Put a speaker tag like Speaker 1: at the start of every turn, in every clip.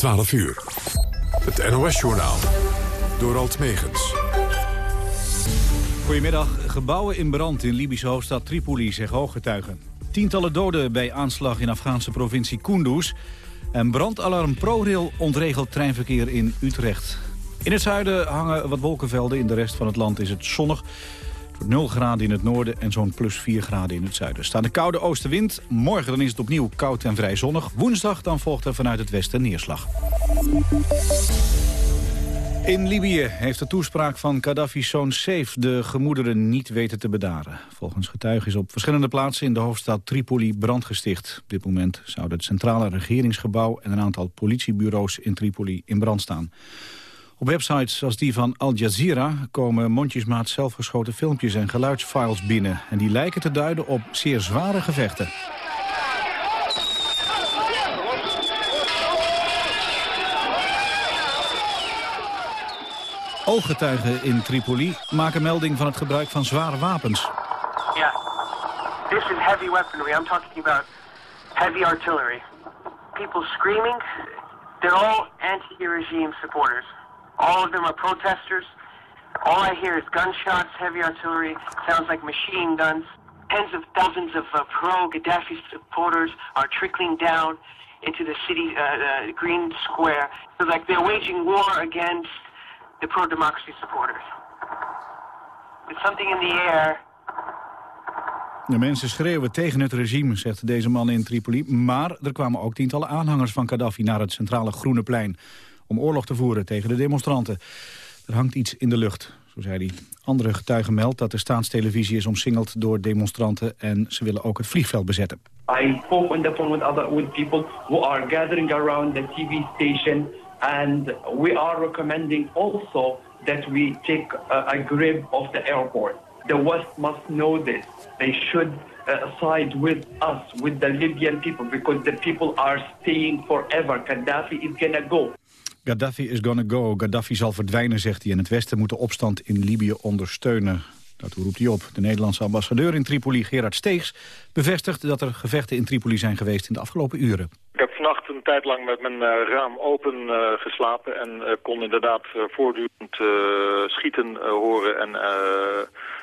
Speaker 1: 12 uur. Het NOS-journaal. Door Alt Megens.
Speaker 2: Goedemiddag. Gebouwen in brand in Libische hoofdstad Tripoli, zeggen ooggetuigen. Tientallen doden bij aanslag in Afghaanse provincie Kunduz. En brandalarm ProRail ontregelt treinverkeer in Utrecht. In het zuiden hangen wat wolkenvelden. In de rest van het land is het zonnig. 0 graden in het noorden en zo'n plus 4 graden in het zuiden. Staan de koude oostenwind. Morgen dan is het opnieuw koud en vrij zonnig. Woensdag dan volgt er vanuit het westen neerslag. In Libië heeft de toespraak van Gaddafi's zoon Saif de gemoederen niet weten te bedaren. Volgens getuigen is op verschillende plaatsen in de hoofdstad Tripoli brand gesticht. Op dit moment zouden het centrale regeringsgebouw en een aantal politiebureaus in Tripoli in brand staan. Op websites als die van Al Jazeera komen mondjesmaat zelfgeschoten filmpjes en geluidsfiles binnen. En die lijken te duiden op zeer zware gevechten. Ooggetuigen in Tripoli maken melding van het gebruik van zware wapens.
Speaker 3: Ja, this is heavy weaponry. I'm talking about heavy artillery. People screaming. They're all anti-regime supporters. All of them are protesters. All I hear is gunshots, heavy artillery. Sounds like machine guns. Tens of thousands of uh, pro-Gaddafi supporters are trickling down into the city, uh, uh, Green Square. So like they're waging war against the pro-democracy supporters. There's something in the air.
Speaker 2: De mensen schreeuwen tegen het regime, zegt deze man in Tripoli. Maar er kwamen ook tientallen aanhangers van Gaddafi naar het centrale Groene Plein om oorlog te voeren tegen de demonstranten. Er hangt iets in de lucht, zo zei hij. Andere getuigen meldt dat de staatstelevisie is omsingeld door demonstranten... en ze willen ook het vliegveld bezetten.
Speaker 4: I spoke on the phone with other with people who are gathering around the TV station and we are recommending also that we take a, a grip of the airport. The West must know this. They should uh, side with us, with the Libyan people, because the people are staying forever. Gaddafi is gonna go.
Speaker 2: Gaddafi is gonna go. Gaddafi zal verdwijnen, zegt hij. En het Westen moet de opstand in Libië ondersteunen. Dat roept hij op. De Nederlandse ambassadeur in Tripoli, Gerard Steegs... bevestigt dat er gevechten in Tripoli zijn geweest in de afgelopen uren.
Speaker 5: Ik heb vannacht een tijd lang met mijn uh, raam open uh, geslapen... en uh, kon inderdaad voortdurend schieten horen en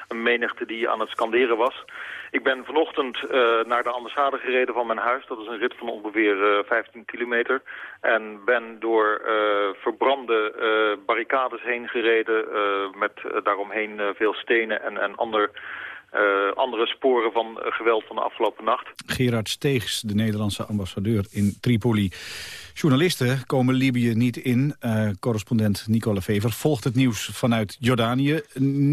Speaker 5: een menigte die aan het skanderen was... Ik ben vanochtend uh, naar de ambassade gereden van mijn huis. Dat is een rit van ongeveer uh, 15 kilometer. En ben door uh, verbrande barricades heen gereden... met daaromheen veel stenen en, en ander... andere sporen van geweld van de afgelopen nacht.
Speaker 2: Gerard Steegs, de Nederlandse ambassadeur in Tripoli. Journalisten komen Libië niet in. Uh, correspondent Nicole Vever volgt het nieuws vanuit Jordanië.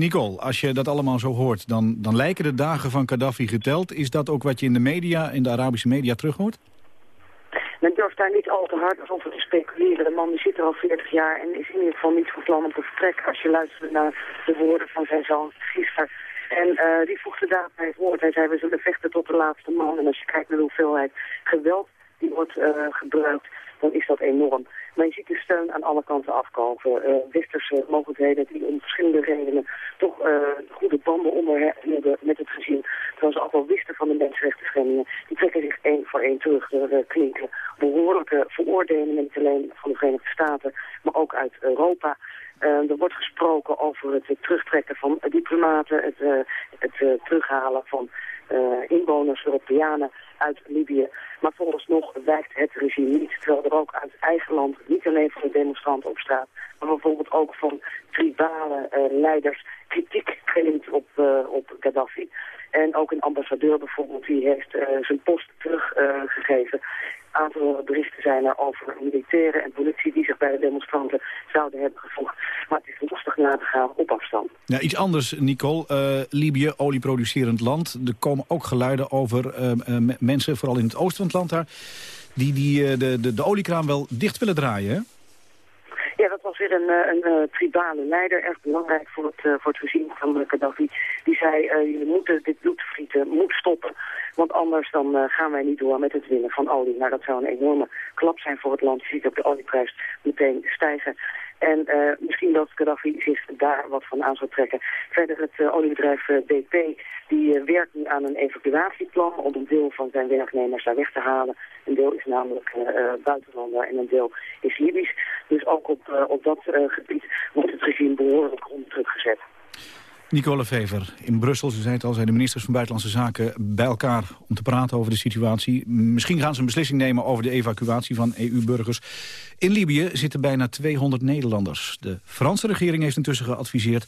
Speaker 2: Nicole, als je dat allemaal zo hoort, dan, dan lijken de dagen van Gaddafi geteld. Is dat ook wat je in de media, in de Arabische media terughoort?
Speaker 6: Men durft daar niet al te hard over te speculeren. De man die zit er al 40 jaar en is in ieder geval niet van plan om te vertrekken. Als je luistert naar de woorden van zijn zoon gisteren. En uh, die voegde daarbij het woord. Hij zei, we zullen vechten tot de laatste man. En als je kijkt naar de hoeveelheid geweld wordt uh, gebruikt dan is dat enorm. Maar je ziet de steun aan alle kanten afkomen. Uh, westerse mogelijkheden die om verschillende redenen toch goede banden onderhouden met het gezin. Terwijl ze ook wisten van de mensenrechten Die trekken zich één voor één terug. Er klinken behoorlijke veroordelingen, niet alleen van de Verenigde Staten, maar ook uit Europa. Er wordt gesproken over het, terugtrekken van diplomaten, het, het terughalen van inwoners, Europeanen uit Libië. Maar vooralsnog wijkt het regime niet. Terwijl er ook uit eigen land niet alleen van de demonstranten op straat... maar bijvoorbeeld ook van tribale uh, leiders kritiek klinkt op, uh, op Gaddafi. En ook een ambassadeur bijvoorbeeld, die heeft uh, zijn post teruggegeven. Een aantal berichten zijn er over militairen en politie die zich bij de demonstranten zouden hebben gevoegd. Maar het is lastig na te gaan op afstand.
Speaker 2: Ja, iets anders, Nicole. Uh, Libië, olieproducerend land. Er komen ook geluiden over uh, uh, mensen, vooral in het oosten van het land daar... die, die de, de, de oliekraan wel dicht willen draaien, hè?
Speaker 6: Was weer een, een, een tribale leider, erg belangrijk voor het, uh, voor het regime van Gaddafi. Die zei, jullie moeten dit bloedvrieten, moet stoppen. Want anders dan gaan wij niet door met het winnen van olie. Nou, dat zou een enorme klap zijn voor het land. Je ziet ook de olieprijs meteen stijgen. En uh, misschien dat Gaddafi zich daar wat van aan zou trekken. Verder het uh, oliebedrijf uh, BP, die werkt nu aan een evacuatieplan om een deel van zijn werknemers daar weg te halen. Een deel is namelijk buitenlander en een deel is Libisch. Dus ook op, op dat gebied wordt het regime behoorlijk onder druk gezet.
Speaker 2: Nicole Vever in Brussel, ze zei het al, zijn de ministers van Buitenlandse Zaken bij elkaar om te praten over de situatie. Misschien gaan ze een beslissing nemen over de evacuatie van EU-burgers. In Libië zitten bijna 200 Nederlanders. De Franse regering heeft intussen geadviseerd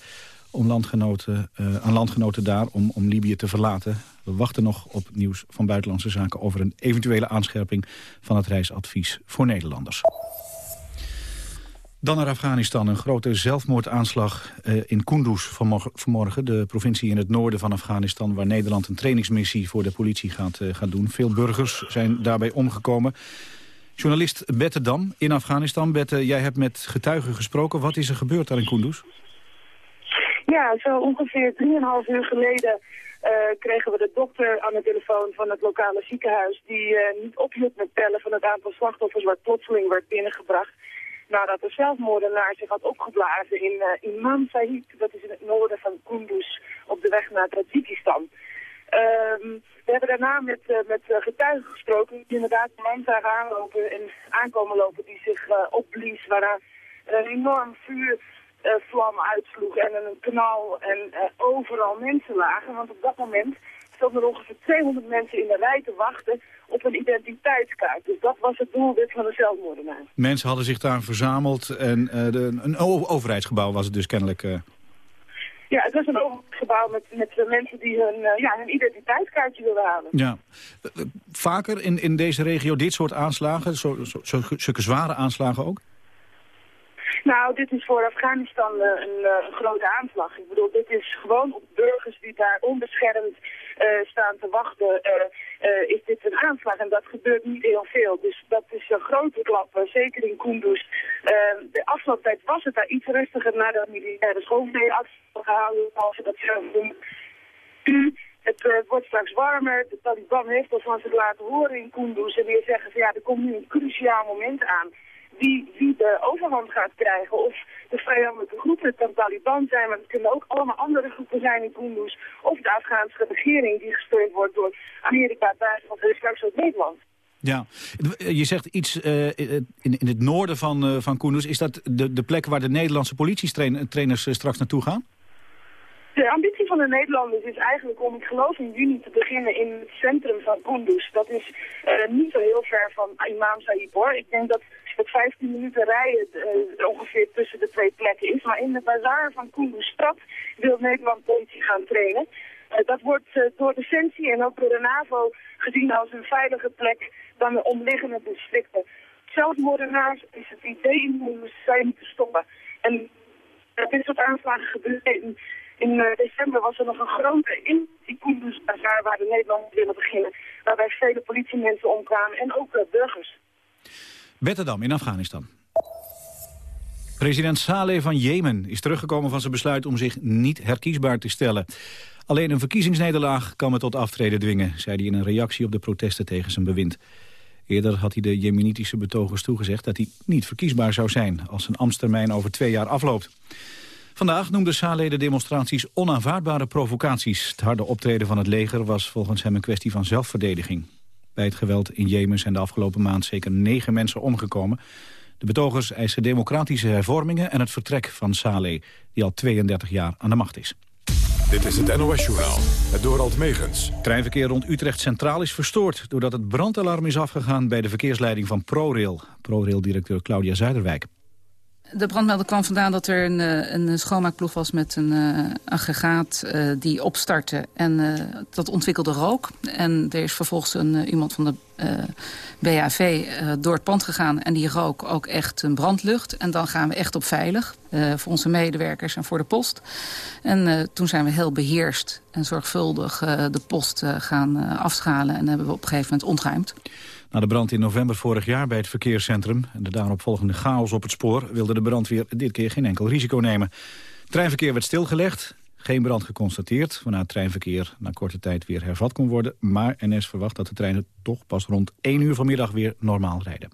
Speaker 2: om landgenoten, uh, aan landgenoten daar om, om Libië te verlaten. We wachten nog op nieuws van Buitenlandse Zaken over een eventuele aanscherping van het reisadvies voor Nederlanders. Dan naar Afghanistan. Een grote zelfmoordaanslag uh, in Kunduz vanmorgen. De provincie in het noorden van Afghanistan... waar Nederland een trainingsmissie voor de politie gaat, uh, gaat doen. Veel burgers zijn daarbij omgekomen. Journalist Bette Dam in Afghanistan. Bette, jij hebt met getuigen gesproken. Wat is er gebeurd daar in Kunduz?
Speaker 7: Ja, zo ongeveer 3,5 uur geleden uh, kregen we de dokter aan de telefoon van het lokale ziekenhuis... die uh, niet ophield met tellen van het aantal slachtoffers waar plotseling werd binnengebracht nadat de zelfmoordenaar zich had opgeblazen in uh, Imam Sahib. Dat is in het noorden van Kunduz op de weg naar Tajikistan. Um, we hebben daarna met, uh, met uh, getuigen gesproken die inderdaad man zagen aanlopen en aankomen lopen die zich uh, opblies, waarna een enorm vuurvlam uitsloeg en een knal en overal mensen lagen. Want op dat moment stonden er ongeveer 200 mensen in de rij te wachten op een identiteitskaart. Dus dat was het doelwit van de zelfmoordenaar.
Speaker 2: Mensen hadden zich daar verzameld en uh, de, een overheidsgebouw was het dus kennelijk... Uh...
Speaker 7: Ja, het was een overheidsgebouw met, met mensen die hun, uh, ja, hun identiteitskaartje wilden halen.
Speaker 2: Ja. Vaker in, in deze regio dit soort aanslagen, zo, zo, zo, zulke zware aanslagen ook?
Speaker 7: Nou, dit is voor Afghanistan een, uh, grote aanslag. Ik bedoel, dit is gewoon op burgers die daar onbeschermd staan te wachten, is dit een aanslag. En dat gebeurt niet heel veel. Dus dat is een grote klap, zeker in Kunduz. de afgelopen was het daar iets rustiger nadat militaire schoolmeer afgehouden, als ze dat zelf doen. Het wordt straks warmer. De Taliban heeft al van zich laten horen in Kunduz. En weer zeggen van ja, er komt nu een cruciaal moment aan wie, wie de overhand gaat krijgen. Of de vijandelijke groepen, het kan Taliban zijn, maar het kunnen ook allemaal andere groepen zijn in Kunduz. Of de Afghaanse regering die gesteund wordt door Amerika, Duitsland en straks ook Nederland.
Speaker 2: Ja, je zegt iets uh, in, in het noorden van, uh, van Kunduz. Is dat de, de plek waar de Nederlandse politietrainers uh, straks naartoe gaan?
Speaker 7: De ambitie van de Nederlanders is eigenlijk om, ik geloof in juni, te beginnen in het centrum van Kunduz. Dat is niet zo heel ver van Imam Sahib hoor. Ik denk dat het 15 minuten rijden uh, ongeveer tussen de twee plekken is. Maar in de bazaar van Kunduz-stad wil Nederland politie gaan trainen. Uh, dat wordt uh, door Defensie en ook door de NAVO gezien als een veilige plek dan de omliggende districten. Zelfmoordenaars is het idee in zijn te stoppen. En dit soort aanslagen gebeurde in, december was er nog een grote in die Kunduz-bazaar waar de Nederlanders willen beginnen. Waarbij vele politiemensen omkwamen en ook burgers.
Speaker 2: Betterdam in Afghanistan. President Saleh van Jemen is teruggekomen van zijn besluit om zich niet herkiesbaar te stellen. Alleen een verkiezingsnederlaag kan me tot aftreden dwingen, zei hij in een reactie op de protesten tegen zijn bewind. Eerder had hij de jemenitische betogers toegezegd dat hij niet verkiesbaar zou zijn als zijn ambtstermijn over twee jaar afloopt. Vandaag noemde Saleh de demonstraties onaanvaardbare provocaties. Het harde optreden van het leger was volgens hem een kwestie van zelfverdediging. Bij het geweld in Jemen zijn de afgelopen maand zeker negen mensen omgekomen. De betogers eisen democratische hervormingen en het vertrek van Saleh, die al 32 jaar aan de macht is.
Speaker 1: Dit is het NOS-journaal, het Dorald Megens.
Speaker 2: Treinverkeer rond Utrecht Centraal is verstoord... doordat het brandalarm is afgegaan bij de verkeersleiding van ProRail. ProRail-directeur Claudia Zuiderwijk.
Speaker 8: De brandmelder kwam vandaan dat er een, eh, een schoonmaakploeg was met een uh, aggregaat uh, die opstartte. En dat ontwikkelde rook. En er is vervolgens een, iemand van de BAV door het pand gegaan. En die rook ook echt een brandlucht. En dan gaan we echt op veilig. voor onze medewerkers en voor de post. En toen zijn we heel beheerst en zorgvuldig de post gaan afschalen. En hebben we op een gegeven moment ontruimd.
Speaker 2: Na de brand in november vorig jaar bij het verkeerscentrum... en de daaropvolgende chaos op het spoor... wilde de brandweer dit keer geen enkel risico nemen. Treinverkeer werd stilgelegd, geen brand geconstateerd... waarna het treinverkeer na korte tijd weer hervat kon worden. Maar NS verwacht dat de treinen toch pas rond 1 uur vanmiddag weer normaal rijden.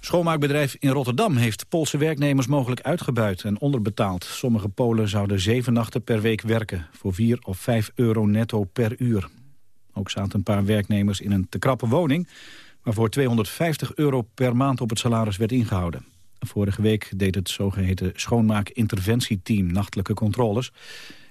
Speaker 2: Schoonmaakbedrijf in Rotterdam heeft Poolse werknemers mogelijk uitgebuit en onderbetaald. Sommige Polen zouden zeven nachten per week werken voor 4 of 5 euro netto per uur. Ook zaten een paar werknemers in een te krappe woning... waarvoor 250 euro per maand op het salaris werd ingehouden. Vorige week deed het zogeheten schoonmaak-interventieteam nachtelijke controles.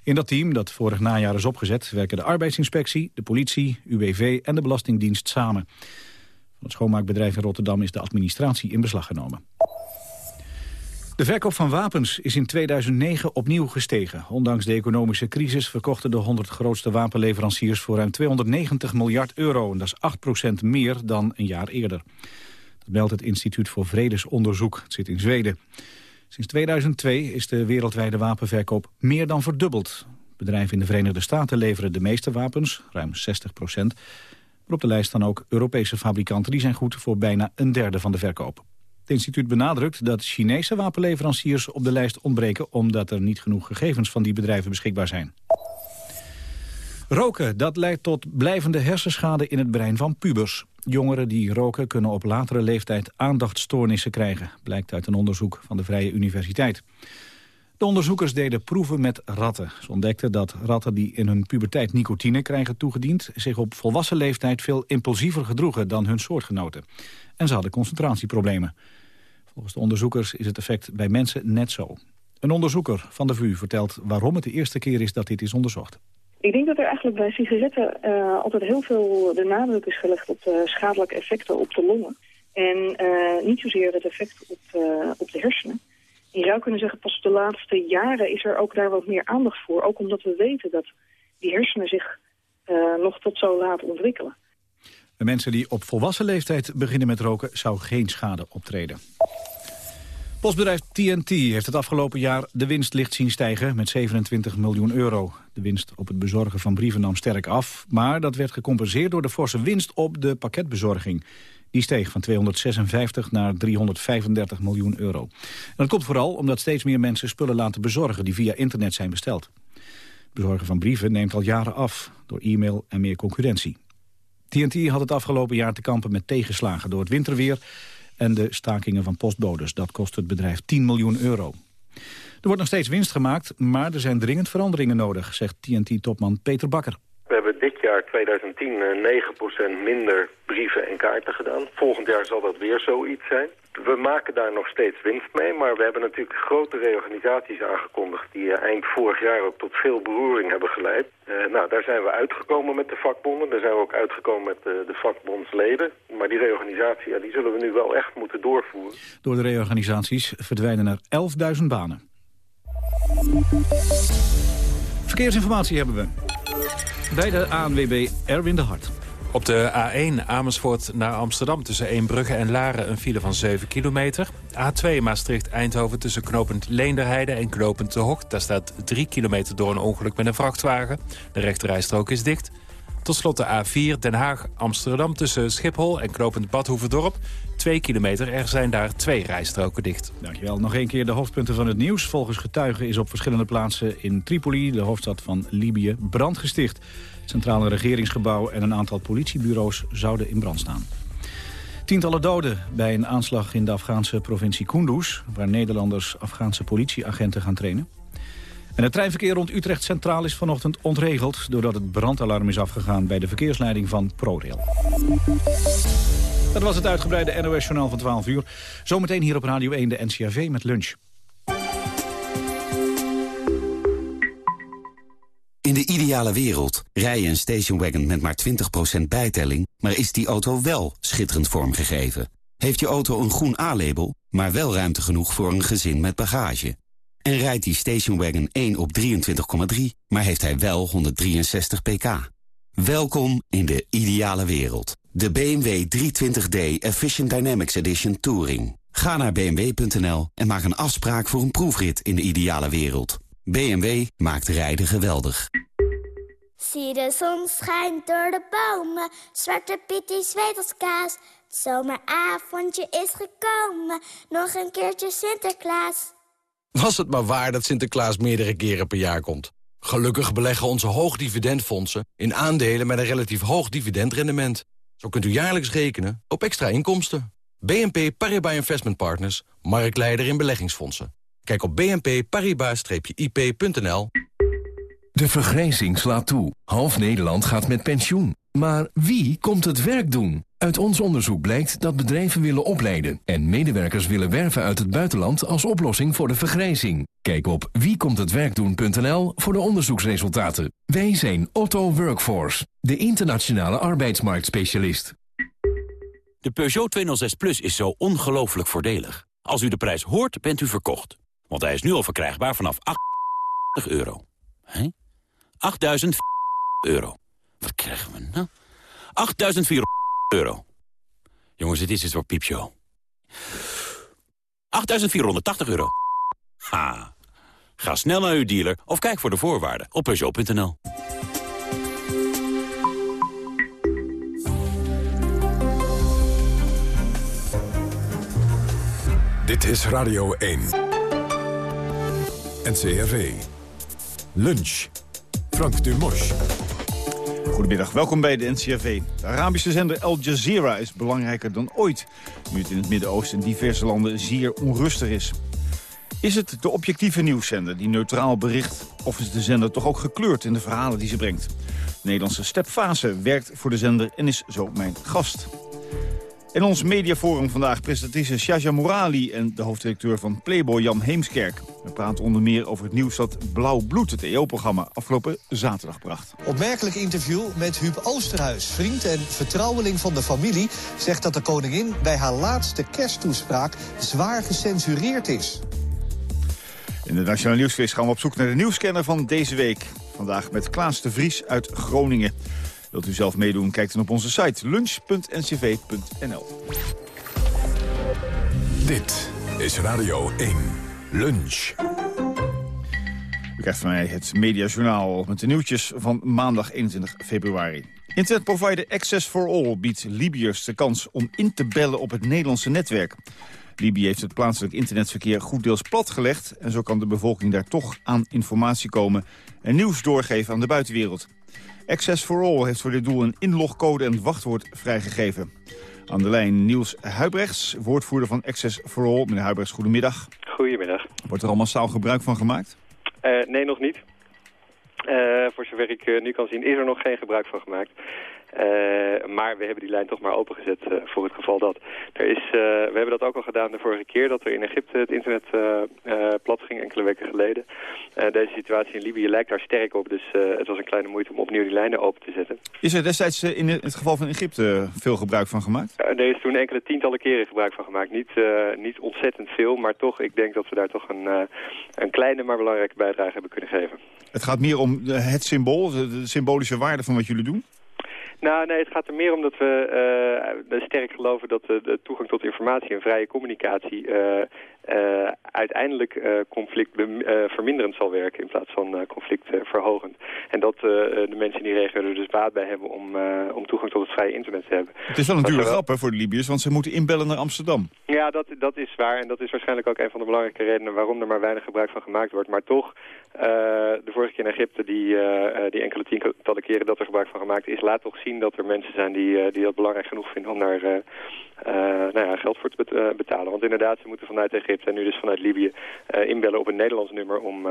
Speaker 2: In dat team, dat vorig najaar is opgezet... werken de arbeidsinspectie, de politie, UWV en de Belastingdienst samen. Van het schoonmaakbedrijf in Rotterdam is de administratie in beslag genomen. De verkoop van wapens is in 2009 opnieuw gestegen. Ondanks de economische crisis verkochten de 100 grootste wapenleveranciers voor ruim 290 miljard euro. En dat is 8% meer dan een jaar eerder. Dat meldt het Instituut voor Vredesonderzoek. Het zit in Zweden. Sinds 2002 is de wereldwijde wapenverkoop meer dan verdubbeld. Bedrijven in de Verenigde Staten leveren de meeste wapens, ruim 60 procent. Maar op de lijst staan ook Europese fabrikanten. Die zijn goed voor bijna een derde van de verkoop. Het instituut benadrukt dat Chinese wapenleveranciers op de lijst ontbreken... omdat er niet genoeg gegevens van die bedrijven beschikbaar zijn. Roken, dat leidt tot blijvende hersenschade in het brein van pubers. Jongeren die roken kunnen op latere leeftijd aandachtstoornissen krijgen... blijkt uit een onderzoek van de Vrije Universiteit. De onderzoekers deden proeven met ratten. Ze ontdekten dat ratten die in hun puberteit nicotine krijgen toegediend... zich op volwassen leeftijd veel impulsiever gedroegen dan hun soortgenoten. En ze hadden concentratieproblemen. Volgens de onderzoekers is het effect bij mensen net zo. Een onderzoeker van de VU vertelt waarom het de eerste keer is dat dit is onderzocht.
Speaker 9: Ik denk dat er eigenlijk bij sigaretten uh, altijd heel veel de nadruk is gelegd op de schadelijke effecten op de longen. En uh, niet zozeer het effect op, op de hersenen. Je zou kunnen zeggen, pas de laatste jaren is er ook daar wat meer aandacht voor. Ook omdat we weten dat die hersenen zich nog tot zo laat ontwikkelen.
Speaker 2: De mensen die op volwassen leeftijd beginnen met roken zou geen schade optreden. Postbedrijf TNT heeft het afgelopen jaar de winst licht zien stijgen met 27 miljoen euro. De winst op het bezorgen van brieven nam sterk af, maar dat werd gecompenseerd door de forse winst op de pakketbezorging. Die steeg van 256 naar 335 miljoen euro. Dat komt vooral omdat steeds meer mensen spullen laten bezorgen die via internet zijn besteld. Het bezorgen van brieven neemt al jaren af door e-mail en meer concurrentie. TNT had het afgelopen jaar te kampen met tegenslagen door het winterweer en de stakingen van postbodes. Dat kost het bedrijf 10 miljoen euro. Er wordt nog steeds winst gemaakt, maar er zijn dringend veranderingen nodig, zegt TNT-topman Peter Bakker.
Speaker 10: We hebben dit jaar 2010 9% minder brieven en kaarten gedaan. Volgend jaar zal dat weer zoiets zijn we maken daar nog steeds winst mee, maar we hebben natuurlijk grote reorganisaties aangekondigd die eh, eind vorig jaar ook tot veel beroering hebben geleid. Uh, nou, daar zijn we uitgekomen met de vakbonden, daar zijn we ook uitgekomen met de, de vakbondsleden. Maar die reorganisatie, die zullen we nu wel echt moeten doorvoeren.
Speaker 2: Door de reorganisaties verdwijnen er 11.000 banen. Verkeersinformatie hebben we. Bij de ANWB Erwin de Hart.
Speaker 11: Op de A1 Amersfoort naar Amsterdam tussen Eembrugge en Laren een file van 7 kilometer. A2 Maastricht-Eindhoven tussen knopend Leenderheide en knopend De Hocht. Daar staat 3 kilometer door een ongeluk met een vrachtwagen. De rechterrijstrook is dicht. Tot slot de A4 Den Haag-Amsterdam tussen Schiphol en knopend Badhoevedorp. 2 kilometer, er zijn daar twee rijstroken dicht.
Speaker 2: Dankjewel. Nog een keer de hoofdpunten van het nieuws. Volgens getuigen is op verschillende plaatsen in Tripoli, de hoofdstad van Libië, brand gesticht centrale regeringsgebouw en een aantal politiebureaus zouden in brand staan. Tientallen doden bij een aanslag in de Afghaanse provincie Kunduz... waar Nederlanders Afghaanse politieagenten gaan trainen. En het treinverkeer rond Utrecht Centraal is vanochtend ontregeld... doordat het brandalarm is afgegaan bij de verkeersleiding van ProRail. Dat was het uitgebreide NOS-journaal van 12 uur. Zometeen hier op Radio 1 de NCRV met lunch.
Speaker 12: In de ideale wereld rij je een stationwagon met maar 20% bijtelling... maar is die auto wel schitterend vormgegeven? Heeft je auto een groen A-label, maar wel ruimte genoeg voor een gezin met bagage? En rijdt die stationwagon 1 op 23,3, maar heeft hij wel 163 pk? Welkom in de ideale wereld. De BMW 320d Efficient Dynamics Edition Touring. Ga naar bmw.nl en maak een afspraak voor een proefrit in de ideale wereld. BMW maakt rijden geweldig.
Speaker 13: Zie de zon schijnt door de bomen, Zwarte Piet die zweet als kaas. Het zomeravondje is gekomen, nog een keertje Sinterklaas.
Speaker 14: Was het maar waar dat Sinterklaas meerdere keren per jaar komt. Gelukkig beleggen onze hoogdividendfondsen in aandelen met een relatief hoog dividendrendement. Zo kunt u jaarlijks rekenen op extra inkomsten. BNP Paribas Investment Partners, marktleider in beleggingsfondsen. Kijk op bnpparibas-ip.nl.
Speaker 15: De vergrijzing slaat toe. Half Nederland gaat met pensioen. Maar wie komt het werk doen? Uit ons onderzoek blijkt dat bedrijven willen opleiden... en medewerkers willen werven uit het buitenland als oplossing voor de vergrijzing. Kijk op wiekomthetwerkdoen.nl voor de onderzoeksresultaten. Wij zijn Otto Workforce, de internationale arbeidsmarktspecialist.
Speaker 16: De Peugeot 206 Plus is zo ongelooflijk voordelig. Als u de prijs hoort, bent u verkocht. Want hij is nu al verkrijgbaar vanaf 8 euro. Hé? 8.000 euro. Wat krijgen we nou? 8.400 Jongens, dit is het voor piepshow. 8.480 euro. Ha. Ga snel naar uw dealer of kijk voor de voorwaarden op Peugeot.nl.
Speaker 1: Dit is Radio 1. NCRV. Lunch. Frank Dumos.
Speaker 17: Goedemiddag, welkom bij de NCRV. De Arabische zender Al Jazeera is belangrijker dan ooit... nu het in het Midden-Oosten en diverse landen zeer onrustig is. Is het de objectieve nieuwszender die neutraal bericht... of is de zender toch ook gekleurd in de verhalen die ze brengt? De Nederlandse Stepfase werkt voor de zender en is zo mijn gast. In ons mediaforum vandaag presentatrice Shaja Morali... en de hoofddirecteur van Playboy Jan Heemskerk. We praten onder meer over het nieuws dat Blauw Bloed, het EO-programma... afgelopen zaterdag bracht.
Speaker 18: Opmerkelijk interview met Huub Oosterhuis. Vriend en vertrouweling van de familie zegt dat de koningin... bij haar laatste kersttoespraak zwaar gecensureerd is.
Speaker 17: In de Nationale Nieuwsquiz gaan we op zoek naar de nieuwscanner van deze week. Vandaag met Klaas de Vries uit Groningen. Wilt u zelf meedoen, kijk dan op onze site lunch.ncv.nl.
Speaker 1: Dit is Radio 1. Lunch.
Speaker 17: U krijgt van mij het Mediajournaal met de nieuwtjes van maandag 21 februari. Internetprovider Access for All biedt Libiërs de kans om in te bellen op het Nederlandse netwerk. Libië heeft het plaatselijk internetverkeer goed deels platgelegd... en zo kan de bevolking daar toch aan informatie komen... en nieuws doorgeven aan de buitenwereld. Access for All heeft voor dit doel een inlogcode en wachtwoord vrijgegeven. Aan de lijn Niels Huibrechts, woordvoerder van Access for All. Meneer Huibrechts, goedemiddag.
Speaker 19: Goedemiddag.
Speaker 17: Wordt er al massaal gebruik van gemaakt?
Speaker 19: Uh, nee, nog niet. Uh, voor zover ik uh, nu kan zien is er nog geen gebruik van gemaakt. Uh, maar we hebben die lijn toch maar opengezet uh, voor het geval dat. Er is, uh, we hebben dat ook al gedaan de vorige keer dat er in Egypte het internet plat ging, enkele weken geleden. deze situatie in Libië lijkt daar sterk op, dus het was een kleine moeite om opnieuw die lijnen open te zetten.
Speaker 17: Is er destijds in het geval van Egypte veel gebruik van gemaakt?
Speaker 19: er is toen enkele tientallen keren gebruik van gemaakt. Niet, niet ontzettend veel, maar toch, ik denk dat we daar toch een, een kleine maar belangrijke bijdrage hebben kunnen geven.
Speaker 17: Het gaat meer om het symbool, de symbolische waarde van wat jullie doen?
Speaker 19: Nou, nee, het gaat er meer om dat we uh, sterk geloven dat de, de, toegang tot informatie en vrije communicatie uh, uh, uiteindelijk conflict verminderend zal werken in plaats van conflict verhogend. En dat de mensen in die regio er dus baat bij hebben om, om toegang tot het vrije internet te hebben.
Speaker 17: Het is wel een dure grap hè, voor de Libiërs, want ze moeten inbellen naar Amsterdam.
Speaker 19: Ja, dat, dat is waar en dat is waarschijnlijk ook een van de belangrijke redenen waarom er maar weinig gebruik van gemaakt wordt. Maar toch, de vorige keer in Egypte, die, die enkele tientallen keren dat er gebruik van gemaakt is, laat toch zien dat er mensen zijn die, die dat belangrijk genoeg vinden om daar uh, nou ja, geld voor te betalen. Want inderdaad, ze moeten vanuit Egypte en nu dus vanuit Libië uh, inbellen op een Nederlands nummer om,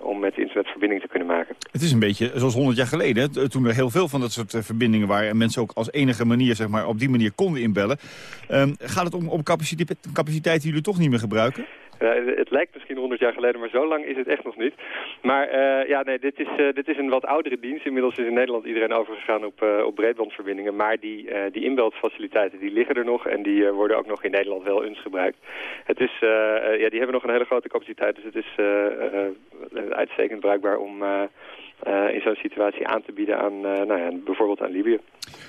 Speaker 19: om met internet verbinding te kunnen maken.
Speaker 17: Het is een beetje zoals 100 jaar geleden, toen er heel veel van dat soort verbindingen waren en mensen ook als enige manier zeg maar, op die manier konden inbellen. Um, gaat het om, om capaciteit, capaciteit die jullie toch niet meer gebruiken?
Speaker 19: Uh, het lijkt misschien 100 jaar geleden, maar zo lang is het echt nog niet. Maar uh, ja, nee, dit is, uh, dit is een wat oudere dienst. Inmiddels is in Nederland iedereen overgegaan op, op breedbandverbindingen. Maar die, die die liggen er nog en die worden ook nog in Nederland wel eens gebruikt. Het is, ja, die hebben nog een hele grote capaciteit, dus het is uitstekend bruikbaar om... Uh, in zo'n situatie aan te bieden aan, uh, nou ja, bijvoorbeeld aan Libië.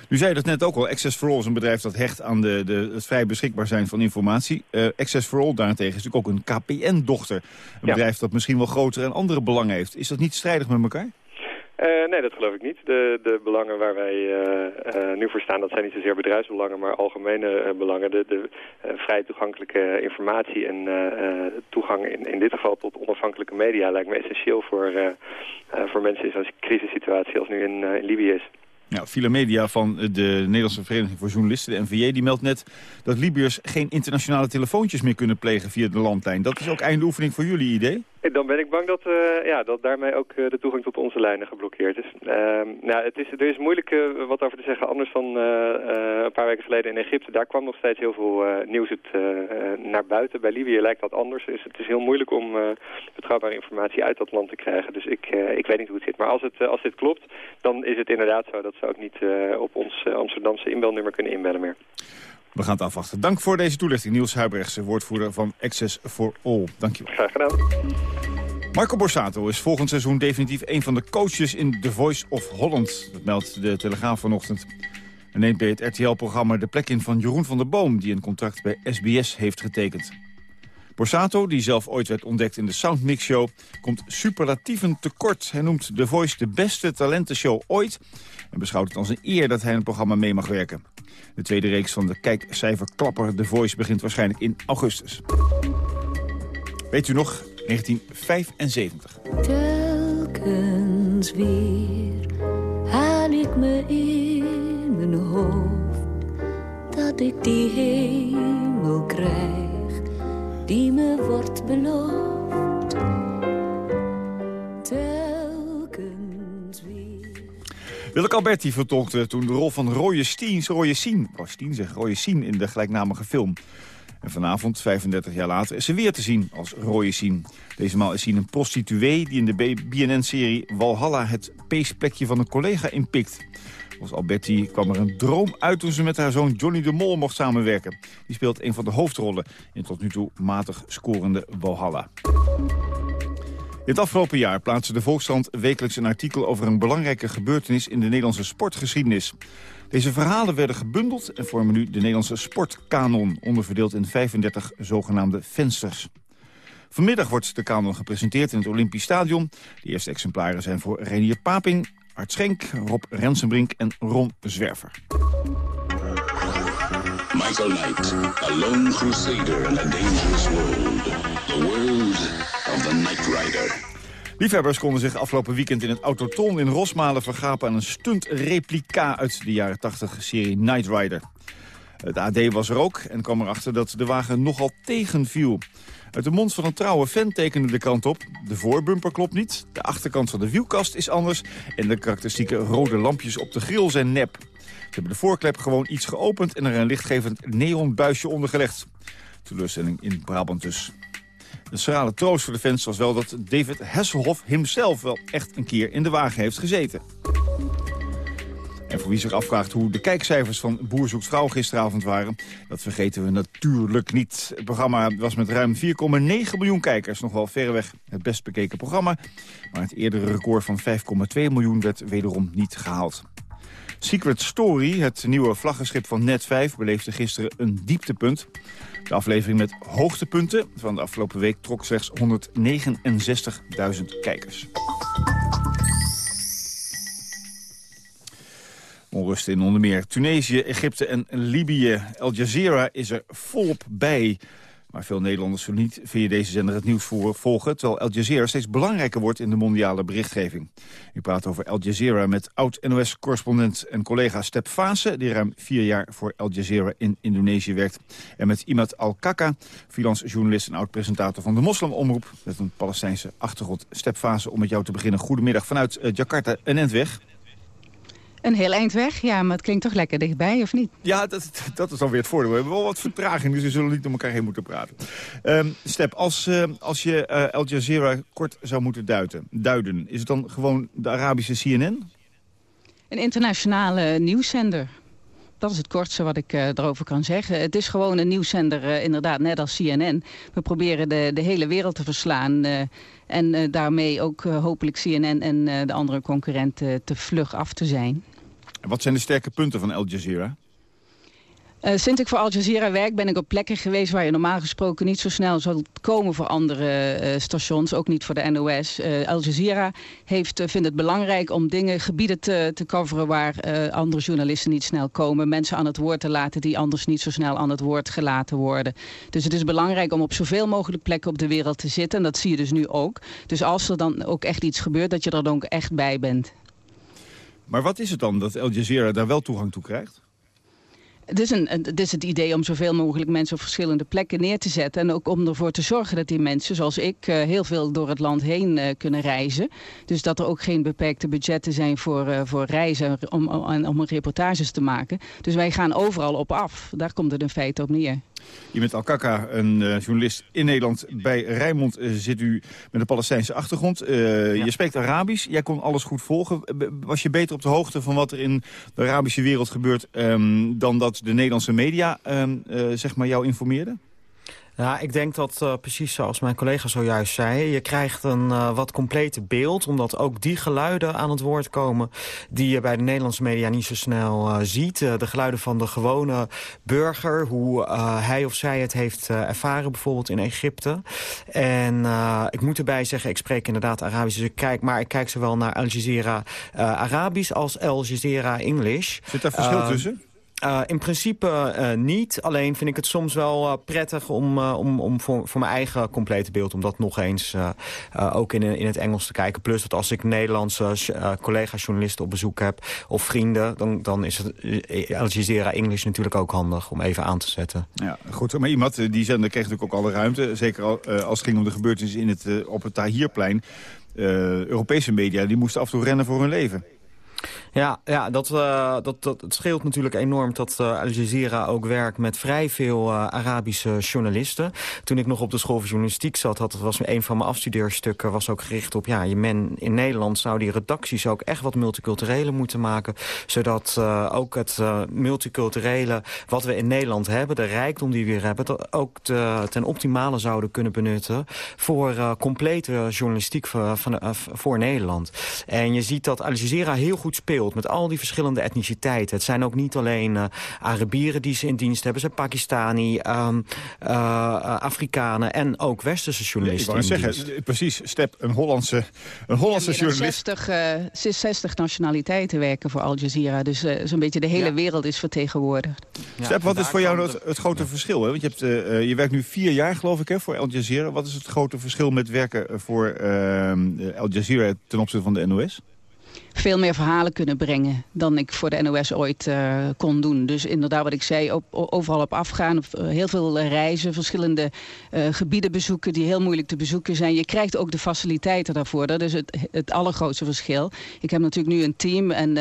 Speaker 17: U zei dat net ook al, Access for All is een bedrijf dat hecht aan de, de, het vrij beschikbaar zijn van informatie. Uh, Access for All daarentegen is natuurlijk ook een KPN-dochter. Een ja. bedrijf dat misschien wel grotere en andere belangen heeft. Is dat niet strijdig met elkaar?
Speaker 19: Uh, nee, dat geloof ik niet. De, de belangen waar wij uh, uh, nu voor staan, dat zijn niet zozeer bedrijfsbelangen, maar algemene belangen. De, de vrij toegankelijke informatie en toegang in, in dit geval tot onafhankelijke media lijkt me essentieel voor, voor mensen in zo'n crisissituatie als nu in, Libië is.
Speaker 17: Ja, Villa Media van de Nederlandse Vereniging voor Journalisten, de NVJ, die meldt net dat Libiërs geen internationale telefoontjes meer kunnen plegen via de landlijn. Dat is ook eindoefening voor jullie idee?
Speaker 19: Dan ben ik bang dat, uh, ja, dat daarmee ook uh, de toegang tot onze lijnen geblokkeerd is. Uh, nou, het is. Er is moeilijk wat over te zeggen, anders dan een paar weken geleden in Egypte. Daar kwam nog steeds heel veel nieuws het, naar buiten. Bij Libië lijkt dat anders. Dus het is heel moeilijk om betrouwbare informatie uit dat land te krijgen. Dus ik, ik weet niet hoe het zit. Maar als, het, als dit klopt, dan is het inderdaad zo dat ze ook niet op ons Amsterdamse inbelnummer kunnen inbellen meer.
Speaker 17: We gaan het afwachten. Dank voor deze toelichting. Niels Huibrechtse, woordvoerder van Access for All. Dank je wel.
Speaker 19: Graag gedaan.
Speaker 17: Marco Borsato is volgend seizoen definitief een van de coaches in The Voice of Holland. Dat meldt de Telegraaf vanochtend. En neemt bij het RTL-programma de plek in van Jeroen van der Boom... die een contract bij SBS heeft getekend. Borsato, die zelf ooit werd ontdekt in de Soundmix Show... komt superlatieven tekort. Hij noemt The Voice de beste talentenshow ooit... en beschouwt het als een eer dat hij in het programma mee mag werken. De tweede reeks van de kijkcijferklapper The Voice begint waarschijnlijk in augustus. Weet u nog, 1975.
Speaker 20: Telkens weer haal ik me in mijn hoofd dat ik die hemel krijg die me wordt beloofd.
Speaker 17: Willeke Alberti vertolkte toen de rol van Roye Steen, Roye Sien, oh, zeg, Roye in de gelijknamige film. En vanavond, 35 jaar later, is ze weer te zien als Roye Sien. Deze maal is Sien een prostituee die in de BNN-serie Walhalla het peesplekje van een collega inpikt. Volgens Alberti kwam er een droom uit toen ze met haar zoon Johnny de Mol mocht samenwerken. Die speelt een van de hoofdrollen in tot nu toe matig scorende Walhalla. Dit afgelopen jaar plaatste de Volkskrant wekelijks een artikel over een belangrijke gebeurtenis in de Nederlandse sportgeschiedenis. Deze verhalen werden gebundeld en vormen nu de Nederlandse sportkanon, onderverdeeld in 35 zogenaamde vensters. Vanmiddag wordt de kanon gepresenteerd in het Olympisch Stadion. De eerste exemplaren zijn voor Renier Paping, Art Schenk, Rob Rensenbrink en Ron Zwerver. Michael Knight, lone crusader in dangerous world of the Knight Rider. Liefhebbers konden zich afgelopen weekend in het Autoton in Rosmalen vergapen aan een stuntreplica uit de jaren 80 serie Knight Rider. Het AD was er ook en kwam erachter dat de wagen nogal tegenviel. Uit de mond van een trouwe fan tekende de krant op. De voorbumper klopt niet, de achterkant van de wielkast is anders... en de karakteristieke rode lampjes op de grill zijn nep. Ze hebben de voorklep gewoon iets geopend en er een lichtgevend neonbuisje onder gelegd. Teleurstelling in Brabant dus. De schrale troost voor de fans was wel dat David Hasselhoff hemzelf wel echt een keer in de wagen heeft gezeten. En voor wie zich afvraagt hoe de kijkcijfers van Boer zoekt vrouw gisteravond waren... dat vergeten we natuurlijk niet. Het programma was met ruim 4,9 miljoen kijkers. Nog wel verreweg het best bekeken programma. Maar het eerdere record van 5,2 miljoen werd wederom niet gehaald. Secret Story, het nieuwe vlaggenschip van Net5, beleefde gisteren een dieptepunt. De aflevering met hoogtepunten van de afgelopen week trok slechts 169.000 kijkers. Onrust in onder meer Tunesië, Egypte en Libië. Al Jazeera is er volop bij. Maar veel Nederlanders zullen niet via deze zender het nieuws volgen... terwijl Al Jazeera steeds belangrijker wordt in de mondiale berichtgeving. Ik praat over Al Jazeera met oud-NOS-correspondent en collega Step Fase... die ruim vier jaar voor Al Jazeera in Indonesië werkt. En met Imad Al-Kaka, freelance journalist en oud-presentator van de Moslimomroep... met een Palestijnse achtergrond. Step Fase, om met jou te beginnen. Goedemiddag vanuit uh, Jakarta, een endweg.
Speaker 21: Een heel eind weg, ja, maar het klinkt toch lekker dichtbij, of niet?
Speaker 17: Ja, dat, dat is dan weer het voordeel. We hebben wel wat vertraging, dus we zullen niet door elkaar heen moeten praten. Um, Step, als, uh, als je uh, Al Jazeera kort zou moeten duiden, duiden, is het dan gewoon de Arabische CNN?
Speaker 21: Een internationale nieuwszender. Dat is het kortste wat ik uh, erover kan zeggen. Het is gewoon een nieuwszender, inderdaad, net als CNN. We proberen de, de hele wereld te verslaan... En daarmee ook hopelijk CNN en de andere concurrenten te vlug af te zijn.
Speaker 17: Wat zijn de sterke punten van Al Jazeera?
Speaker 21: Uh, sinds ik voor Al Jazeera werk ben ik op plekken geweest waar je normaal gesproken niet zo snel zal komen voor andere uh, stations, ook niet voor de NOS. Uh, Al Jazeera heeft, vindt het belangrijk om dingen, gebieden te, te coveren waar andere journalisten niet snel komen. Mensen aan het woord te laten die anders niet zo snel aan het woord gelaten worden. Dus het is belangrijk om op zoveel mogelijk plekken op de wereld te zitten. En dat zie je dus nu ook. Dus als er dan ook echt iets gebeurt, dat je er dan ook echt bij bent.
Speaker 17: Maar wat is het dan dat Al Jazeera daar wel toegang toe krijgt?
Speaker 21: Het is, een, het is het idee om zoveel mogelijk mensen op verschillende plekken neer te zetten. En ook om ervoor te zorgen dat die mensen, zoals ik, eh, heel veel door het land heen uh, kunnen reizen. Dus dat er ook geen beperkte budgetten zijn voor, uh, voor reizen om, om, om reportages te maken. Dus wij gaan overal op af. Daar komt het in feite op neer.
Speaker 17: Je bent Alkaka, een uh, journalist in Nederland. Bij Rijnmond uh, zit u met een Palestijnse achtergrond. Uh, ja. Je spreekt Arabisch, jij kon alles goed volgen. Was je beter op de hoogte van wat er in de Arabische wereld gebeurt... Um, dan dat de Nederlandse media um, zeg maar jou informeerden?
Speaker 22: Ja, ik denk dat uh, precies zoals mijn collega zojuist zei... je krijgt een uh, wat complete beeld, omdat ook die geluiden aan het woord komen... die je bij de Nederlandse media niet zo snel uh, ziet. de geluiden van de gewone burger, hoe hij of zij het heeft ervaren... bijvoorbeeld in Egypte. En ik moet erbij zeggen, ik spreek inderdaad Arabisch, dus ik kijk... maar ik kijk zowel naar Al Jazeera Arabisch als Al Jazeera English.
Speaker 17: Zit daar verschil tussen?
Speaker 22: Uh, in principe uh, niet. Alleen vind ik het soms wel uh, prettig om, om, om voor, voor mijn eigen complete beeld... om dat nog eens ook in, in het Engels te kijken. Plus dat als ik Nederlandse collega-journalisten op bezoek heb... of vrienden, dan, dan is het Al Jazeera English natuurlijk ook handig... om even aan te zetten.
Speaker 17: Ja, goed. Maar iemand, die zender kreeg natuurlijk ook alle ruimte. Zeker als het ging om de gebeurtenissen in het, op het Tahirplein. Europese media die moesten af en toe rennen voor hun leven.
Speaker 22: Ja, ja dat, uh, dat, dat, het scheelt natuurlijk enorm dat uh, Al Jazeera ook werkt met vrij veel uh, Arabische journalisten. Toen ik nog op de school van journalistiek zat, had, was een van mijn afstudeerstukken, was ook gericht op, ja, men in Nederland zou die redacties ook echt wat multiculturele moeten maken. Zodat ook het multiculturele wat we in Nederland hebben, de rijkdom die we hier hebben, dat ook te, ten optimale zouden kunnen benutten voor complete journalistiek voor, van, voor Nederland. En je ziet dat Al Jazeera heel goed speelt met al die verschillende etniciteiten. Het zijn ook niet alleen uh, Arabieren die ze in dienst hebben. Ze zijn Pakistani, um, uh, Afrikanen en ook Westerse journalisten
Speaker 17: ja, ik wou zeggen, precies, Step, een Hollandse, een Hollandse
Speaker 21: ja,
Speaker 17: journalist.
Speaker 21: 60, uh, 60 nationaliteiten werken voor Al Jazeera. Dus uh, zo'n beetje de hele ja. wereld is vertegenwoordigd.
Speaker 17: Ja, Step, wat is voor jou het, het grote verschil? Hè? Want je, hebt, uh, je werkt nu vier jaar, geloof ik, hè, voor Al Jazeera. Wat is het grote verschil met werken voor Al Jazeera ten opzichte van de NOS?
Speaker 21: Veel meer verhalen kunnen brengen dan ik voor de NOS ooit uh, kon doen. Dus inderdaad wat ik zei, op, overal op afgaan, uh, heel veel reizen, verschillende gebieden bezoeken die heel moeilijk te bezoeken zijn. Je krijgt ook de faciliteiten daarvoor. Dat is het, het allergrootste verschil. Ik heb natuurlijk nu een team en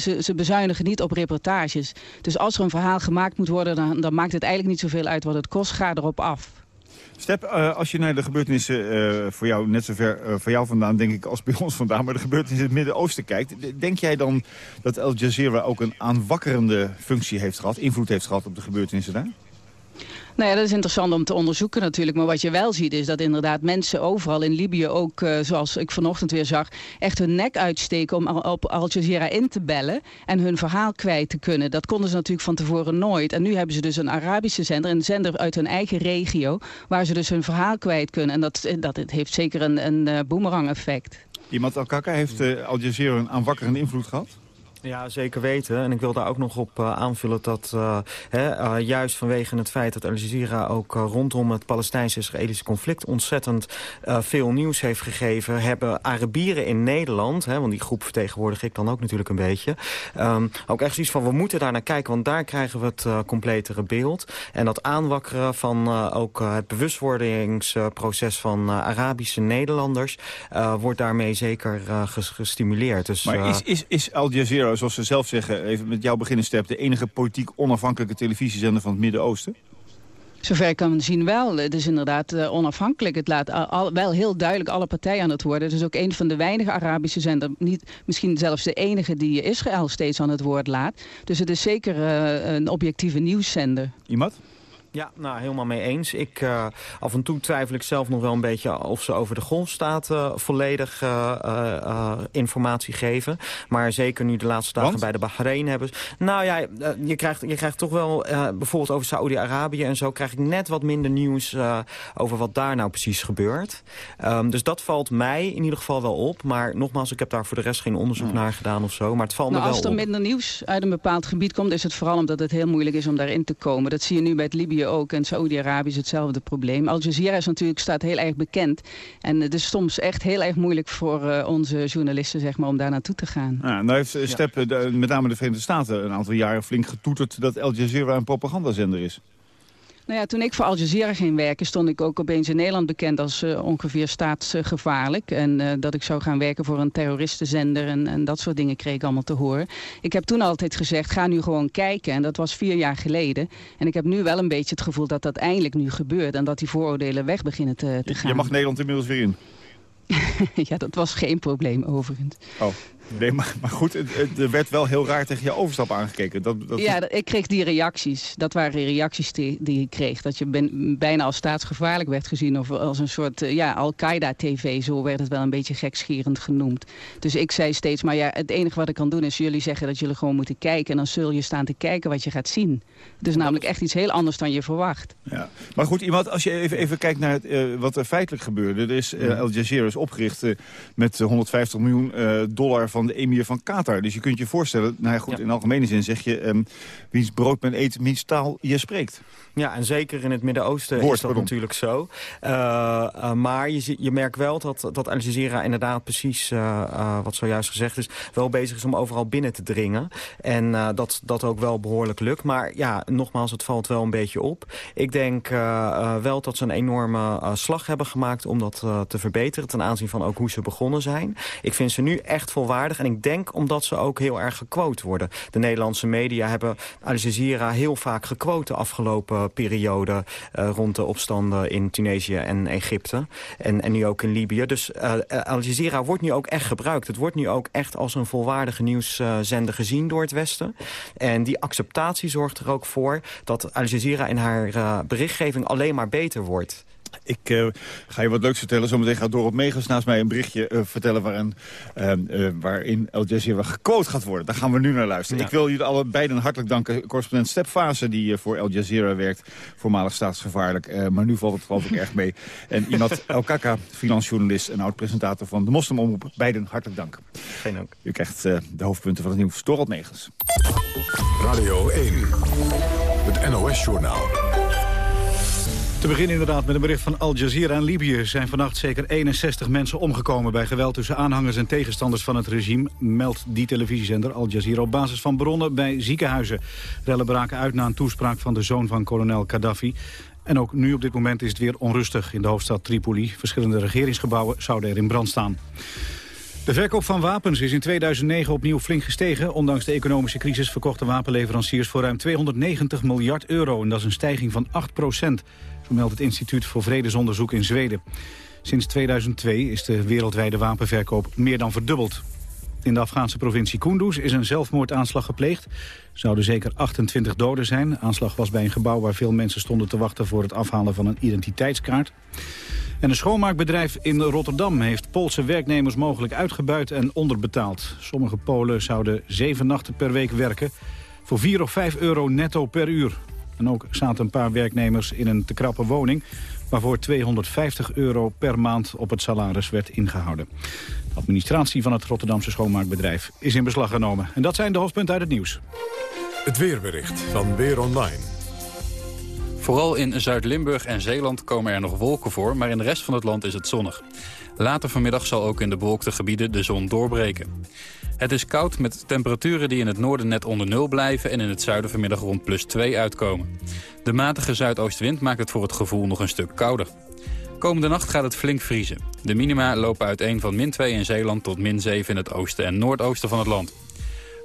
Speaker 21: ze, ze bezuinigen niet op reportages. Dus als er een verhaal gemaakt moet worden, dan, dan maakt het eigenlijk niet zoveel uit wat het kost. Ga erop af.
Speaker 17: Step, uh, als je naar de gebeurtenissen uh, voor jou net zo ver uh, van jou vandaan, denk ik, als bij ons vandaan, maar de gebeurtenissen in het Midden-Oosten kijkt, denk jij dan dat Al Jazeera ook een aanwakkerende functie heeft gehad, invloed heeft gehad op de gebeurtenissen daar?
Speaker 21: Nou dat is interessant om te onderzoeken natuurlijk. Maar wat je wel ziet is dat inderdaad mensen overal in Libië ook, uh, zoals ik vanochtend weer zag, echt hun nek uitsteken om op Al Jazeera in te bellen en hun verhaal kwijt te kunnen. Dat konden ze natuurlijk van tevoren nooit. En nu hebben ze dus een Arabische zender, een zender uit hun eigen regio, waar ze dus hun verhaal kwijt kunnen. En dat, dat heeft zeker een, een uh, boemerang effect.
Speaker 17: Iemand Al-Kaka heeft uh, Al Jazeera een aanwakkerende invloed gehad?
Speaker 22: Ja, zeker weten. En ik wil daar ook nog op uh, aanvullen dat uh, hè, uh, juist vanwege het feit dat Al Jazeera ook rondom het Palestijns-Israëlische conflict ontzettend veel nieuws heeft gegeven, hebben Arabieren in Nederland, hè, want die groep vertegenwoordig ik dan ook natuurlijk een beetje, um, ook echt zoiets van we moeten daar naar kijken, want daar krijgen we het completere beeld. En dat aanwakkeren van ook het bewustwordingsproces van Arabische Nederlanders wordt daarmee zeker gestimuleerd. Dus,
Speaker 17: maar is, is, is Al Jazeera zoals ze zelf zeggen, even met jou beginnen Step... de enige politiek onafhankelijke televisiezender van het Midden-Oosten?
Speaker 21: Zover ik kan zien wel. Het is inderdaad uh, onafhankelijk. Het laat al, wel heel duidelijk alle partijen aan het worden. Het is ook een van de weinige Arabische zenders, niet, misschien zelfs de enige die Israël steeds aan het woord laat. Dus het is zeker uh, een objectieve nieuwszender.
Speaker 17: Iemand?
Speaker 22: Ja, nou, helemaal mee eens. Ik, uh, af en toe twijfel ik zelf nog wel een beetje of ze over de golfstaat uh, volledig uh, informatie geven. Maar zeker nu de laatste dagen
Speaker 17: Want?
Speaker 22: bij de Bahrein hebben. Nou ja, je, krijgt, je krijgt toch wel, bijvoorbeeld over Saoedi-Arabië en zo, krijg ik net wat minder nieuws over wat daar nou precies gebeurt. Um, dus dat valt mij in ieder geval wel op. Maar nogmaals, ik heb daar voor de rest geen onderzoek
Speaker 17: Hmm.
Speaker 22: naar gedaan of zo. Maar het valt
Speaker 21: nou,
Speaker 22: me wel
Speaker 21: als er
Speaker 22: op.
Speaker 21: minder nieuws uit een bepaald gebied komt, is het vooral omdat het heel moeilijk is om daarin te komen. Dat zie je nu bij het Libië Libië ook. En Saoedi-Arabië is hetzelfde probleem. Al Jazeera is natuurlijk, staat heel erg bekend. En het is soms echt heel erg moeilijk voor onze journalisten zeg maar, om daar naartoe te gaan.
Speaker 17: Ja, nou heeft Step, met name de Verenigde Staten, een aantal jaren flink getoeterd dat Al Jazeera een propagandazender is.
Speaker 21: Nou ja, toen ik voor Al Jazeera ging werken, stond ik ook opeens in Nederland bekend als uh, ongeveer staatsgevaarlijk. En uh, dat ik zou gaan werken voor een terroristenzender en, en, dat soort dingen kreeg ik allemaal te horen. Ik heb toen altijd gezegd, ga nu gewoon kijken. En dat was vier jaar geleden. En ik heb nu wel een beetje het gevoel dat dat eindelijk nu gebeurt. En dat die vooroordelen weg beginnen te, te gaan.
Speaker 17: Je mag Nederland inmiddels weer in.
Speaker 21: ja, dat was geen probleem overigens.
Speaker 17: Oh. Nee, maar, maar goed, er werd wel heel raar tegen je overstap aangekeken. Dat, dat
Speaker 21: ja, ik kreeg die reacties. Dat waren reacties die, die ik kreeg. Dat je ben, bijna als staatsgevaarlijk werd gezien. Of als een soort eh, ja, Al-Qaeda-tv. Zo werd het wel een beetje gekschierend genoemd. Dus ik zei steeds, maar ja, het enige wat ik kan doen is jullie zeggen dat jullie gewoon moeten kijken. En dan zul je staan te kijken wat je gaat zien. Het is namelijk echt iets heel anders dan je verwacht.
Speaker 17: Ja. Maar goed, iemand, als je even, even kijkt naar het, uh, wat er feitelijk gebeurde. Er is, uh, Al Jazeera is opgericht met 150 miljoen dollar van van de emir van Qatar. Dus je kunt je voorstellen, nou ja, goed, in algemene zin zeg je... Um, wiens brood men eet, wiens taal je spreekt.
Speaker 22: Ja, en zeker in het Midden-Oosten is dat natuurlijk zo. Uh, uh, maar je, je merkt wel dat, dat Al Jazeera inderdaad precies, uh, wat zojuist gezegd is... wel bezig is om overal binnen te dringen. En dat dat ook wel behoorlijk lukt. Maar ja, nogmaals, het valt wel een beetje op. Ik denk wel dat ze een enorme slag hebben gemaakt om dat te verbeteren... ten aanzien van ook hoe ze begonnen zijn. Ik vind ze nu echt volwaardig. En ik denk omdat ze ook heel erg gequote worden. De Nederlandse media hebben Al Jazeera heel vaak gequote de afgelopen periode uh, rond de opstanden in Tunesië en Egypte. En, en nu ook in Libië. Dus uh, Al Jazeera wordt nu ook echt gebruikt. Het wordt nu ook echt als een volwaardige nieuwszender gezien door het Westen. En die acceptatie zorgt er ook voor dat Al Jazeera in haar berichtgeving alleen maar beter wordt.
Speaker 17: Ik uh, ga je wat leuks vertellen. Zometeen gaat Dorot Megas naast mij een berichtje uh, vertellen... Waarin, uh, waarin Al Jazeera gequote gaat worden. Daar gaan we nu naar luisteren. Ja. Ik wil jullie alle beiden hartelijk danken. Correspondent Stepfase, die voor Al Jazeera werkt. Voormalig staatsgevaarlijk. maar nu valt het geloof ik erg mee. En Imad El Kaka, freelancejournalist en oud-presentator van de Moslimomroep. Beiden hartelijk dank.
Speaker 22: Geen dank.
Speaker 17: U krijgt de hoofdpunten van het nieuws. Dorot Megas.
Speaker 1: Radio 1. Het NOS-journaal.
Speaker 2: Te beginnen inderdaad met een bericht van Al Jazeera en Libië. zijn vannacht zeker 61 mensen omgekomen bij geweld tussen aanhangers en tegenstanders van het regime. Meldt die televisiezender Al Jazeera op basis van bronnen bij ziekenhuizen. Rellen braken uit na een toespraak van de zoon van kolonel Gaddafi. En ook nu op dit moment is het weer onrustig in de hoofdstad Tripoli. Verschillende regeringsgebouwen zouden er in brand staan. De verkoop van wapens is in 2009 opnieuw flink gestegen. Ondanks de economische crisis verkochten wapenleveranciers voor ruim 290 miljard euro. En dat is een stijging van 8 procent meldt het Instituut voor Vredesonderzoek in Zweden. Sinds 2002 is de wereldwijde wapenverkoop meer dan verdubbeld. In de Afghaanse provincie Kunduz is een zelfmoordaanslag gepleegd. Er zouden zeker 28 doden zijn. Aanslag was bij een gebouw waar veel mensen stonden te wachten... voor het afhalen van een identiteitskaart. En een schoonmaakbedrijf in Rotterdam heeft Poolse werknemers mogelijk uitgebuit en onderbetaald. Sommige Polen zouden zeven nachten per week werken voor 4 of 5 euro netto per uur. En ook zaten een paar werknemers in een te krappe woning... waarvoor 250 euro per maand op het salaris werd ingehouden. De administratie van het Rotterdamse schoonmaakbedrijf is in beslag genomen. En dat zijn de hoofdpunten uit het nieuws.
Speaker 1: Het weerbericht van Weer Online.
Speaker 23: Vooral in Zuid-Limburg en Zeeland komen er nog wolken voor... maar in de rest van het land is het zonnig. Later vanmiddag zal ook in de bewolkte gebieden de zon doorbreken. Het is koud met temperaturen die in het noorden net onder nul blijven... en in het zuiden vanmiddag rond plus 2 uitkomen. De matige zuidoostwind maakt het voor het gevoel nog een stuk kouder. Komende nacht gaat het flink vriezen. De minima lopen uiteen van min 2 in Zeeland tot min 7 in het oosten en noordoosten van het land.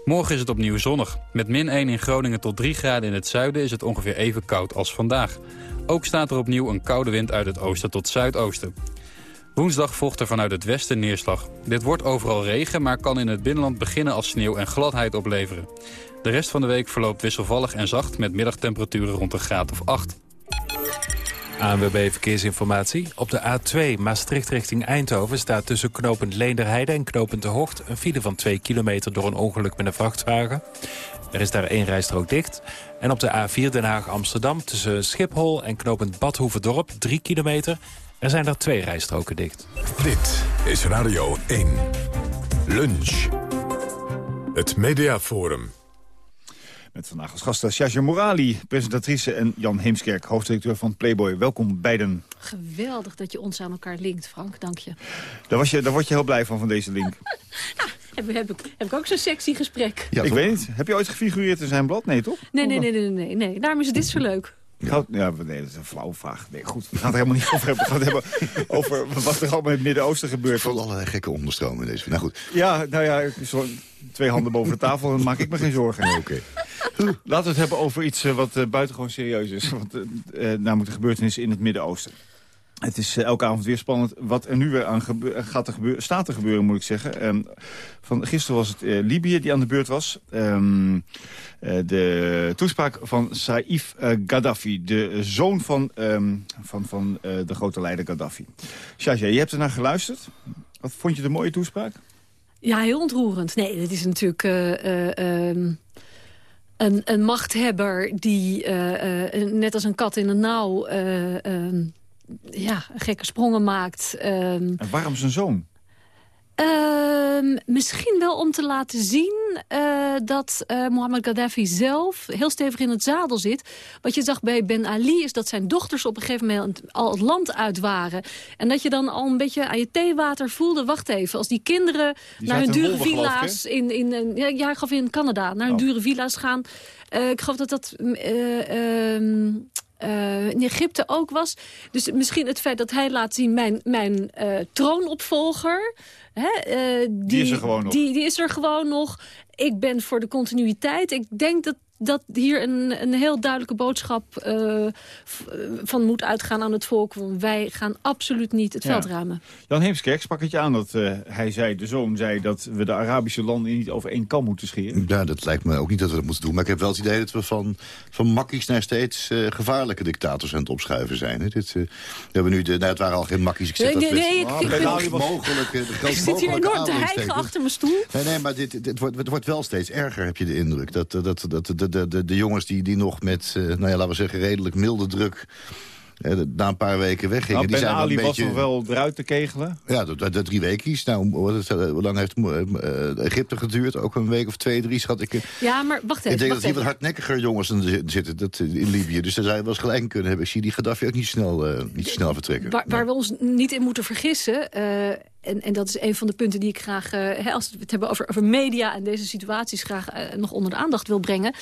Speaker 23: Morgen is het opnieuw zonnig. Met min 1 in Groningen tot 3 graden in het zuiden is het ongeveer even koud als vandaag. Ook staat er opnieuw een koude wind uit het oosten tot zuidoosten. Woensdag volgt er vanuit het westen neerslag. Dit wordt overal regen, maar kan in het binnenland beginnen als sneeuw en gladheid opleveren. De rest van de week verloopt wisselvallig en zacht met middagtemperaturen rond een graad of 8.
Speaker 11: ANWB Verkeersinformatie. Op de A2 Maastricht richting Eindhoven staat tussen knopend Leenderheide en knopend De Hocht... een file van 2 kilometer door een ongeluk met een vrachtwagen. Er is daar één rijstrook dicht. En op de A4 Den Haag-Amsterdam tussen Schiphol en knopend Badhoevedorp 3 kilometer... Er zijn er twee rijstroken dicht.
Speaker 1: Dit is Radio 1. Lunch. Het Mediaforum.
Speaker 17: Met vandaag als gasten Shaja Morali, presentatrice... en Jan Heemskerk, hoofddirecteur van Playboy. Welkom beiden.
Speaker 24: Geweldig dat je ons aan elkaar linkt, Frank. Dank je.
Speaker 17: Daar, was je, daar word je heel blij van, van deze link.
Speaker 24: Heb, heb, ik, heb ik ook zo'n sexy gesprek?
Speaker 17: ik weet niet. Heb je ooit gefigureerd in zijn blad? Nee, toch?
Speaker 24: Nee, nee, nee, nee, nee, nee. Daarom is dit zo leuk.
Speaker 17: Had, ja, nee, dat is een flauwe vraag. Nee, goed, we gaan het er helemaal niet over hebben. We gaan het hebben over wat er allemaal in het Midden-Oosten gebeurt.
Speaker 25: Vol allerlei gekke onderstromen in deze. Nou goed.
Speaker 17: Ja, nou ja, zo, twee handen boven de tafel, dan maak ik me geen zorgen.
Speaker 25: Nee, Oké.
Speaker 17: Laten we het hebben over iets eh, wat uh, buitengewoon serieus is. Want, uh, namelijk de gebeurtenissen in het Midden-Oosten. Het is elke avond weer spannend wat er nu weer aan gaat er gebeuren, staat te gebeuren, moet ik zeggen. Um, van, gisteren was het Libië die aan de beurt was. Um, de toespraak van Saif Gaddafi, de zoon van, um, van, van de grote leider Gaddafi. Shaja, je hebt er naar geluisterd. Wat vond je de mooie toespraak?
Speaker 24: Ja, heel ontroerend. Nee, dit is natuurlijk... een, een machthebber die net als een kat in een nauw ja, gekke sprongen maakt.
Speaker 17: en waarom zijn zoon?
Speaker 24: Uh, misschien wel om te laten zien uh, dat uh, Muammar Gaddafi zelf heel stevig in het zadel zit. Wat je zag bij Ben Ali is dat zijn dochters op een gegeven moment al het land uit waren. En dat je dan al een beetje aan je theewater voelde. Wacht even, als die kinderen naar hun dure villa's... In, in, ja, ja, ik gaf in Canada, naar hun oh. dure villa's gaan. Ik geloof dat dat... Ehm, uh, in Egypte ook was. Dus misschien het feit dat hij laat zien mijn, mijn uh, troonopvolger... Hè, uh, die,
Speaker 17: die, is er gewoon nog.
Speaker 24: Die, die is er gewoon nog. Ik ben voor de continuïteit. Ik denk dat dat hier een, een heel duidelijke boodschap uh, van moet uitgaan aan het volk. Want wij gaan absoluut niet het veld ruimen.
Speaker 17: Jan Heemskerk sprak het je aan dat uh, hij zei, de zoon zei... dat we de Arabische landen niet over één kam moeten scheren.
Speaker 25: Ja, dat lijkt me ook niet dat we dat moeten doen. Maar ik heb wel het idee dat we van, van makkies naar steeds uh, gevaarlijke dictators aan het opschuiven zijn. Hè. Dit, we hebben nu de, nou, het waren al geen makkies. Ik zeg
Speaker 24: nee,
Speaker 25: dat
Speaker 24: nee, nee, ik,
Speaker 25: oh,
Speaker 24: ik,
Speaker 25: ik, mogelijk, de
Speaker 24: ik zit hier enorm te hijgen achter mijn stoel.
Speaker 25: Nee, nee, maar dit, dit, wordt, het wordt wel steeds erger, heb je de indruk. Dat, dat, dat, de, de, de, de jongens die, die nog met, uh, nou ja, laten we zeggen, redelijk milde druk... Uh, na een paar weken weggingen.
Speaker 17: Nou,
Speaker 25: die zijn
Speaker 17: Ali
Speaker 25: een beetje...
Speaker 17: was nog wel eruit te kegelen.
Speaker 25: Ja, de, de, de drie weekjes. Nou, hoe lang heeft Egypte geduurd? Ook een week of twee, drie, schat ik.
Speaker 24: Ja, maar wacht even.
Speaker 25: Ik denk
Speaker 24: dat
Speaker 25: hier wat hardnekkiger jongens zitten dat, in Libië. Dus daar zou je wel eens gelijk kunnen hebben. Ik zie die Gaddafi ook niet snel, uh, niet snel vertrekken.
Speaker 24: Waar, waar we ons niet in moeten vergissen en, en dat is een van de punten die ik graag, uh, als we het hebben over, over media en deze situaties graag uh, nog onder de aandacht wil brengen,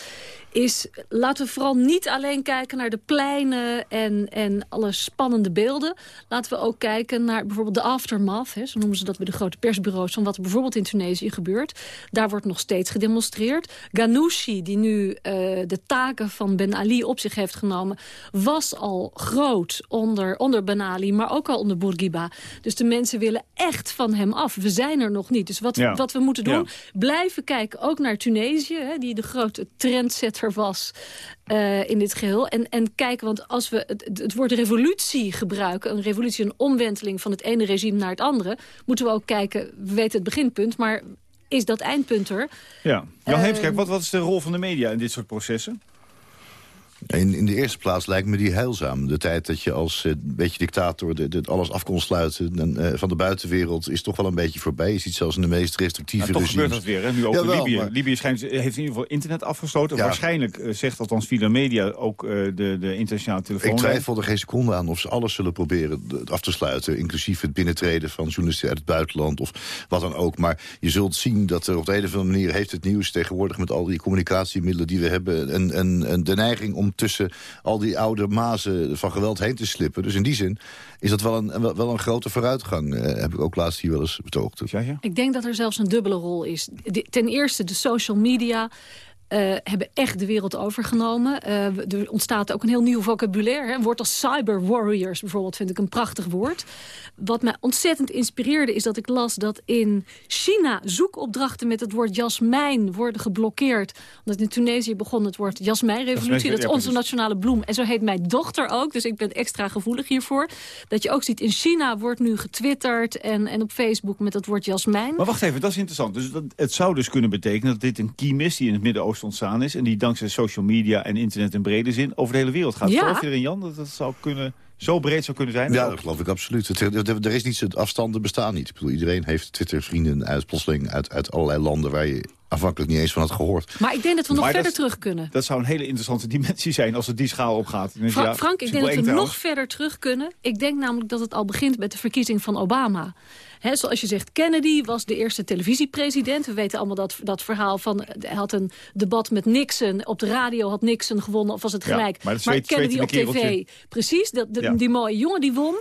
Speaker 24: is laten we vooral niet alleen kijken naar de pleinen en, en alle spannende beelden. Laten we ook kijken naar bijvoorbeeld de aftermath, hè, zo noemen ze dat bij de grote persbureaus, van wat er bijvoorbeeld in Tunesië gebeurt. Daar wordt nog steeds gedemonstreerd. Ghanouchi, die nu uh, de taken van Ben Ali op zich heeft genomen, was al groot onder, onder Ben Ali, maar ook al onder Bourguiba. Dus de mensen willen echt van hem af. We zijn er nog niet. Dus wat,
Speaker 17: Ja.
Speaker 24: wat we moeten doen,
Speaker 17: Ja.
Speaker 24: blijven kijken ook naar Tunesië... Hè, die de grote trendsetter was eh, in dit geheel. En, en kijken, want als we het, het- woord revolutie gebruiken... een revolutie, een omwenteling van het ene regime naar het andere... moeten we ook kijken, we weten het beginpunt... maar is dat eindpunt er?
Speaker 17: Ja. Jan
Speaker 24: Eh,
Speaker 17: Heemskerk, wat, wat is de rol van de media in dit soort processen?
Speaker 25: In, in de eerste plaats lijkt me die heilzaam. De tijd dat je als eh, beetje dictator de, de- alles af kon sluiten en, eh, van de buitenwereld... is toch wel een beetje voorbij. Je ziet zelfs in de meest restrictieve
Speaker 17: Nou, toch
Speaker 25: regimes...
Speaker 17: gebeurt dat weer, hè? nu ook
Speaker 25: Jawel,
Speaker 17: in Libië.
Speaker 25: maar-
Speaker 17: Libië schijnt, heeft in ieder geval internet afgesloten.
Speaker 25: Ja.
Speaker 17: Waarschijnlijk eh, zegt althans via media ook eh, de, de internationale telefoon.
Speaker 25: Ik twijfel er geen seconde aan of ze alles zullen proberen af te sluiten. Inclusief het binnentreden van journalisten uit het buitenland of wat dan ook. Maar je zult zien dat er op de een of andere manier heeft het nieuws tegenwoordig... met al die communicatiemiddelen die we hebben... en, en, en de neiging om tussen al die oude mazen van geweld heen te slippen. Dus in die zin is dat wel een, wel een grote vooruitgang. eh, heb ik ook laatst hier wel eens betoogd.
Speaker 24: Ik denk dat er zelfs een dubbele rol is. Ten eerste, de social media eh, hebben echt de wereld overgenomen. Eh, er ontstaat ook een heel nieuw vocabulaire. Hè. Een woord als cyber warriors bijvoorbeeld vind ik een prachtig woord. Wat mij ontzettend inspireerde is dat ik las dat in China zoekopdrachten met het woord jasmijn worden geblokkeerd. Omdat in Tunesië begon het woord jasmijnrevolutie.
Speaker 26: Jasmijn,
Speaker 24: Dat is onze nationale bloem. En zo heet mijn dochter ook, dus ik ben extra gevoelig hiervoor. Dat je ook ziet, in China wordt nu getwitterd en, en op Facebook met het woord jasmijn.
Speaker 17: Maar wacht even, dat is interessant. Dus dat, het zou dus kunnen betekenen dat dit een kiem is die in het Midden-Oosten ontstaan is... en die dankzij social media en internet in brede zin over de hele wereld gaat.
Speaker 24: Ja.
Speaker 17: Geloof je erin, Jan, dat dat zou kunnen zo breed zou kunnen zijn?
Speaker 25: Ja, dat geloof ik absoluut. Het, er, is niets, het afstanden bestaan niet. Ik bedoel, iedereen heeft Twitter-vrienden uit plotseling uit, uit allerlei landen... waar je afhankelijk niet eens van had gehoord.
Speaker 24: Maar ik denk dat we nog
Speaker 17: Maar
Speaker 24: verder terug kunnen.
Speaker 17: Dat zou een hele interessante dimensie zijn als het die schaal opgaat.
Speaker 24: Fra-
Speaker 17: ja,
Speaker 24: Frank, ik denk dat we nog verder terug kunnen. Ik denk namelijk dat het al begint met de verkiezing van Obama. Zoals je zegt, Kennedy was de eerste televisiepresident. We weten allemaal dat, dat verhaal van... Hij had een debat met Nixon. Op de radio had Nixon gewonnen, of was het
Speaker 17: Ja,
Speaker 24: gelijk?
Speaker 17: maar dat zweet-
Speaker 24: Kennedy op tv, precies. Dat, de-
Speaker 17: Ja.
Speaker 24: Die mooie jongen die won.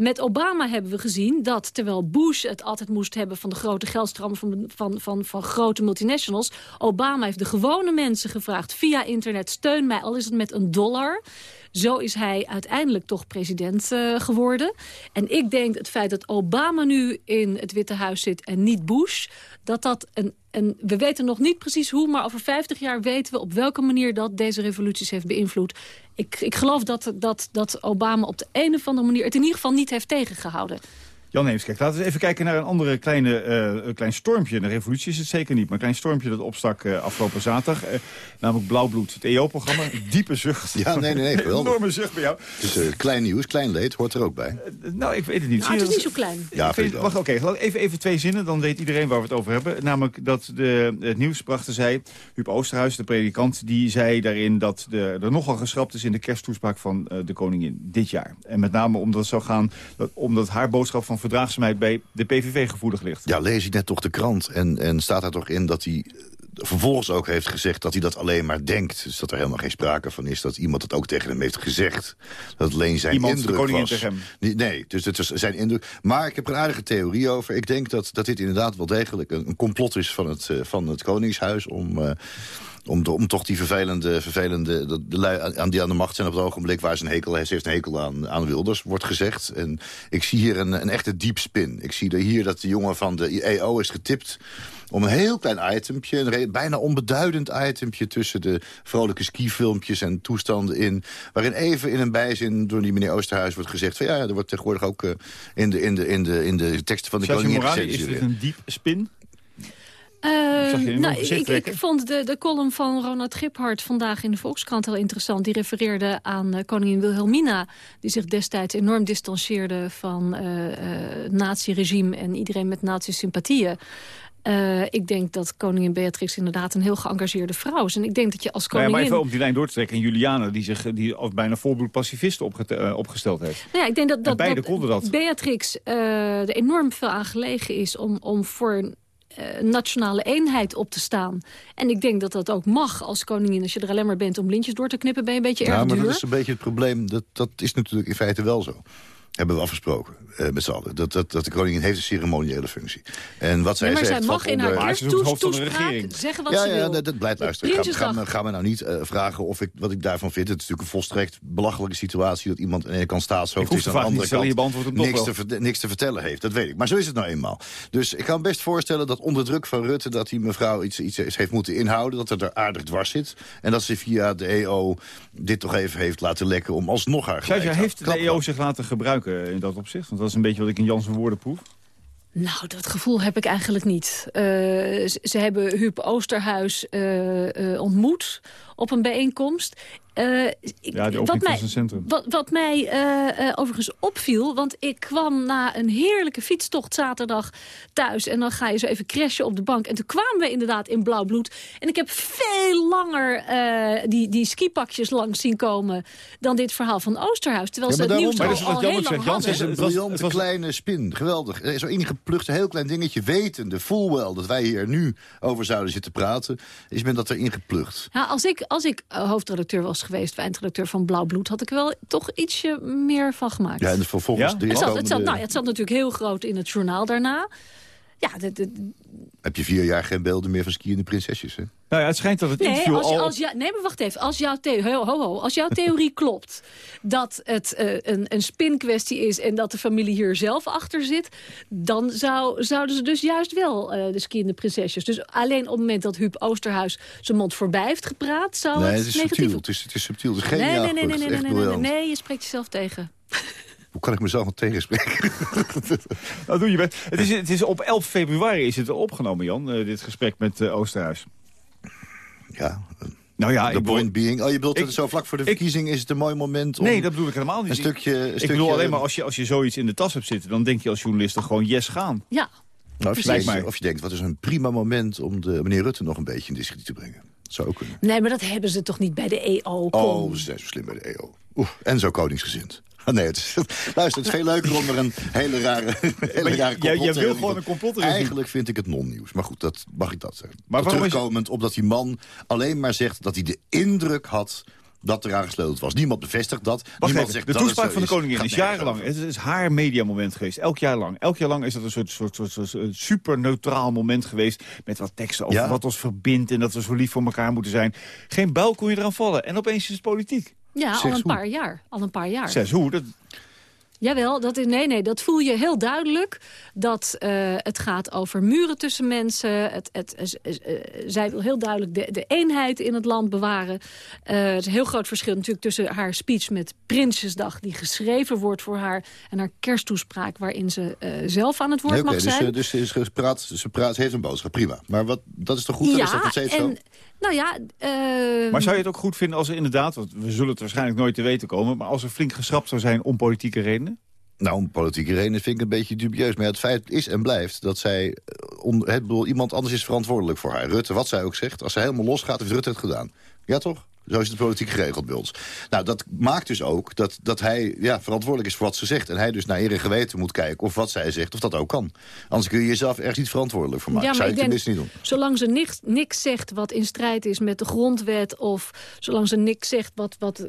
Speaker 24: Met Obama hebben we gezien dat terwijl Bush het altijd moest hebben... van de grote geldstromen van, van, van, van grote multinationals... Obama heeft de gewone mensen gevraagd via internet... steun mij, al is het met een dollar... Zo is hij uiteindelijk toch president eh, geworden. En ik denk het feit dat Obama nu in het Witte Huis zit en niet Bush... dat dat een. We weten nog niet precies hoe, maar over 50 jaar weten we... op welke manier dat deze revoluties heeft beïnvloed. Ik, ik geloof dat, dat, dat Obama op de een of andere manier... het in ieder geval niet heeft tegengehouden.
Speaker 17: Jan Heemskerk, laten we even kijken naar een andere kleine, eh, klein stormpje. Een revolutie is het zeker niet, maar een klein stormpje dat opstak eh, afgelopen zaterdag. Eh, namelijk Blauwbloed, het EO-programma. Diepe zucht.
Speaker 25: Ja, nee, nee, nee,
Speaker 17: enorme zucht bij jou.
Speaker 25: Dus klein nieuws, klein leed, hoort er ook bij.
Speaker 17: Nou, ik weet het niet.
Speaker 24: Nou, het is niet zo klein.
Speaker 25: Ja,
Speaker 17: Ik
Speaker 25: vind
Speaker 17: weet-
Speaker 25: ik wel.
Speaker 17: wacht, oké, even, even twee zinnen, dan weet iedereen waar we het over hebben. Namelijk dat de, het nieuws brachten zij, Huub Oosterhuis, de predikant... die zei daarin dat de, er nogal geschrapt is in de kersttoespraak van eh, de koningin dit jaar. En met name omdat het zou gaan, dat, omdat haar boodschap van verdraagzaamheid bij de PVV gevoelig ligt.
Speaker 25: Ja, lees ik net toch de krant en, en staat daar toch in dat hij eh, vervolgens ook heeft gezegd dat hij dat alleen maar denkt. Dus dat er helemaal geen sprake van is dat iemand het ook tegen hem heeft gezegd. Dat alleen zijn
Speaker 17: Iemand, de
Speaker 25: indruk
Speaker 17: koningin
Speaker 25: was.
Speaker 17: tegen hem.
Speaker 25: Nee, Nee, dus het is zijn indruk. Maar ik heb er een aardige theorie over. Ik denk dat, dat dit inderdaad wel degelijk een, een complot is van het, eh, van het Koningshuis... om, eh, om, de- om toch die vervelende, vervelende de, de lui aan- die aan de macht zijn op het ogenblik... waar ze een hekel, ze heeft een hekel aan, aan Wilders, wordt gezegd. En ik zie hier een, een echte diep spin. Ik zie er hier dat de jongen van de EO is getipt om een heel klein itempje, een bijna onbeduidend itempje... tussen de vrolijke skifilmpjes en toestanden in... waarin even in een bijzin door die meneer Oosterhuis wordt gezegd... van ja, er wordt tegenwoordig ook eh, in, de, in, de, in, de, in de teksten van de
Speaker 17: Sergio
Speaker 25: koningin
Speaker 17: Morali, is dit
Speaker 25: gecensureerd.
Speaker 17: een diep spin?
Speaker 24: Eh,
Speaker 17: enorm
Speaker 24: nou, ik, ik vond de, de column van Ronald Giphart vandaag in de Volkskrant heel interessant. Die refereerde aan eh, koningin Wilhelmina, die zich destijds enorm distancieerde van eh nazi-regime en iedereen met nazi-sympathieën. Ik denk dat koningin Beatrix inderdaad een heel geëngageerde vrouw is. En ik denk dat je als
Speaker 17: Nou ja,
Speaker 24: koningin...
Speaker 17: maar even om die lijn door te trekken. En Juliana, die zich die als bijna volbloed pacifist opgesteld heeft.
Speaker 24: Nou ja, ik denk dat, dat,
Speaker 17: beide
Speaker 24: dat
Speaker 17: konden dat.
Speaker 24: Beatrix er enorm veel aan gelegen is om, om voor eh, nationale eenheid op te staan. En ik denk dat dat ook mag als koningin. Als je er alleen maar bent om lintjes door te knippen, ben je een beetje
Speaker 25: Ja,
Speaker 24: erg
Speaker 25: maar
Speaker 24: duur.
Speaker 25: dat is een beetje het probleem. Dat, dat is natuurlijk in feite wel zo. Hebben we afgesproken eh, met z'n allen. Dat, dat, dat de koningin heeft een ceremoniële functie. En wat zij
Speaker 24: Nee, maar
Speaker 25: zegt...
Speaker 24: zij mag in haar
Speaker 25: onder-
Speaker 24: kersttoespraak zeggen wat
Speaker 25: ja,
Speaker 24: ze
Speaker 25: ja,
Speaker 24: wil.
Speaker 25: dat, dat blijft luisteren. Ga, me- ga me nou niet eh, vragen of ik, wat ik daarvan vind. Het is natuurlijk een volstrekt belachelijke situatie... dat iemand aan de ene kant staatshoofd is... aan de
Speaker 17: niet
Speaker 25: andere
Speaker 17: stellen, je
Speaker 25: niks te, niks te vertellen heeft. Dat weet ik. Maar zo is het nou eenmaal. Dus ik kan me best voorstellen dat onder druk van Rutte... dat die mevrouw iets, iets heeft moeten inhouden. Dat het er aardig dwars zit. En dat ze via de EO dit toch even heeft laten lekken... om alsnog haar gelijk te
Speaker 17: heeft de. EO zich laten gebruiken in dat opzicht? Want dat is een beetje wat ik in Jans woorden proef.
Speaker 24: Nou, dat gevoel heb ik eigenlijk niet. Eh, ze, ze hebben Huub Oosterhuis eh, eh, ontmoet op een bijeenkomst. Eh, ik-
Speaker 17: Ja, die
Speaker 24: wat mij,
Speaker 17: centrum.
Speaker 24: Wat, wat mij eh, eh, overigens opviel, want ik kwam na een heerlijke fietstocht zaterdag thuis... en dan ga je zo even crashen op de bank. En toen kwamen we inderdaad in blauw bloed. En ik heb veel langer eh, die, die skipakjes langs zien komen... dan dit verhaal van Oosterhuis. Terwijl
Speaker 25: Ja,
Speaker 24: ze het nieuws
Speaker 25: maar
Speaker 24: al
Speaker 25: dat is
Speaker 24: heel lang
Speaker 25: Jan zegt.
Speaker 24: hadden.
Speaker 25: Het is een briljante kleine spin. Geweldig. Er is Zo'n ingeplucht, een heel klein dingetje. Wetende, full well, dat wij hier nu over zouden zitten praten... is men dat er ingeplucht.
Speaker 24: Ja, als ik, als ik eh, hoofdredacteur was geweest, eindredacteur van Blauw Bloed... had ik wel toch ietsje meer van gemaakt.
Speaker 25: Ja, en vervolgens... de
Speaker 24: het, zat, het, zat,
Speaker 25: eerstkomende-
Speaker 24: nou, ja, het zat natuurlijk heel groot in het journaal daarna. Ja,
Speaker 25: Heb je vier jaar geen beelden meer van skiënde prinsesjes, hè?
Speaker 17: Nou ja, het schijnt dat het
Speaker 24: nee,
Speaker 17: interview
Speaker 24: als,
Speaker 17: al...
Speaker 24: als, ja, nee, maar wacht even. Als jouw, the ho, ho, ho, als jouw theorie klopt dat het eh, een, een spinkwestie is... en dat de familie hier zelf achter zit... dan zou, zouden ze dus juist wel eh, de skiende prinsesjes. Dus alleen op het moment dat Huub Oosterhuis zijn mond voorbij heeft gepraat... zou
Speaker 25: nee,
Speaker 24: het,
Speaker 25: het is
Speaker 24: negatief
Speaker 25: subtiel. Het is, het is subtiel. Het is geen
Speaker 24: nee, nee, nee, nee, nee, nee, nee, nee, je spreekt jezelf tegen.
Speaker 25: Hoe kan ik mezelf nog tegenspreken?
Speaker 17: Nou, doe je best. Het is, het is op 11 februari is het opgenomen, Jan, eh, dit gesprek met eh, Oosterhuis.
Speaker 25: Ja.
Speaker 17: Nou ja,
Speaker 25: The
Speaker 17: ik
Speaker 25: point being, oh, je bedoelt
Speaker 17: ik-
Speaker 25: zo vlak voor de verkiezing is het een mooi moment om...
Speaker 17: Nee, dat bedoel ik helemaal niet.
Speaker 25: Een stukje... Een
Speaker 17: ik
Speaker 25: stukje
Speaker 17: bedoel alleen maar, als je, als je zoiets in de tas hebt zitten... dan denk je als journalist er gewoon yes gaan.
Speaker 24: Ja,
Speaker 25: Nou, of, je
Speaker 17: Precies.
Speaker 25: denkt, of je denkt, wat is een prima moment om de, meneer Rutte nog een beetje in discrediet te brengen. Dat zou ook kunnen.
Speaker 24: nee, maar dat hebben ze toch niet bij de EO. Kom.
Speaker 25: Oh, ze zijn zo slim bij de EO. Oeh, en zo koningsgezind. Ah, nee, het is, luister, het is veel leuker om er een hele rare, hele rare
Speaker 17: jij- jij wil gewoon een complottheorie.
Speaker 25: Eigenlijk vind ik het non-nieuws. Maar goed, dat mag ik dat zeggen.
Speaker 17: Maar waarom is-
Speaker 25: terugkomend op dat die man alleen maar zegt... dat hij de indruk had dat er gesleuteld was. Niemand bevestigt dat.
Speaker 17: Wacht
Speaker 25: Niemand zegt
Speaker 17: de
Speaker 25: dat
Speaker 17: toespraak van de koningin is jarenlang. Het is haar mediamoment geweest. Elk jaar lang. Elk jaar lang is dat een soort, soort, soort, soort, soort super neutraal moment geweest. Met wat teksten over
Speaker 25: Ja.
Speaker 17: wat ons verbindt. En dat we zo lief voor elkaar moeten zijn. Geen buil kon je eraan vallen. En opeens is het politiek.
Speaker 24: Ja, al een paar jaar. Al een paar jaar.
Speaker 17: Zes hoe? Dat,
Speaker 24: Jawel, dat is, nee, nee, dat voel je heel duidelijk. Dat eh, het gaat over muren tussen mensen. Het, het, eh, eh, zij wil heel duidelijk de, de eenheid in het land bewaren. Er is een heel groot verschil natuurlijk tussen haar speech met Prinsjesdag... die geschreven wordt voor haar... en haar kersttoespraak waarin ze zelf aan het woord
Speaker 25: Nee, oké,
Speaker 24: mag
Speaker 25: dus,
Speaker 24: zijn.
Speaker 25: dus ze, is, ze praat, ze, praat, ze heeft een boodschap, prima. Maar wat, dat is toch goed? Is dat nog steeds zo?
Speaker 24: Nou ja... eh,
Speaker 17: maar zou je het ook goed vinden als er inderdaad... want we zullen het waarschijnlijk nooit te weten komen... maar als er flink geschrapt zou zijn om politieke redenen?
Speaker 25: Nou, om politieke redenen vind ik een beetje dubieus. Maar het feit is en blijft dat zij... eh, On, het, bedoel, iemand anders is verantwoordelijk voor haar. Rutte, wat zij ook zegt. Als zij helemaal losgaat, heeft Rutte het gedaan. Ja, toch? Zo is het politiek geregeld bij ons. Nou, dat maakt dus ook dat, dat hij ja, verantwoordelijk is voor wat ze zegt. En hij dus naar eer en geweten moet kijken of wat zij zegt, of dat ook kan. Anders kun je jezelf ergens niet verantwoordelijk voor maken.
Speaker 24: Ja, maar
Speaker 25: Zou je
Speaker 24: ik denk,
Speaker 25: niet doen.
Speaker 24: zolang ze niks, niks zegt wat in strijd is met de grondwet... of zolang ze niks zegt wat, wat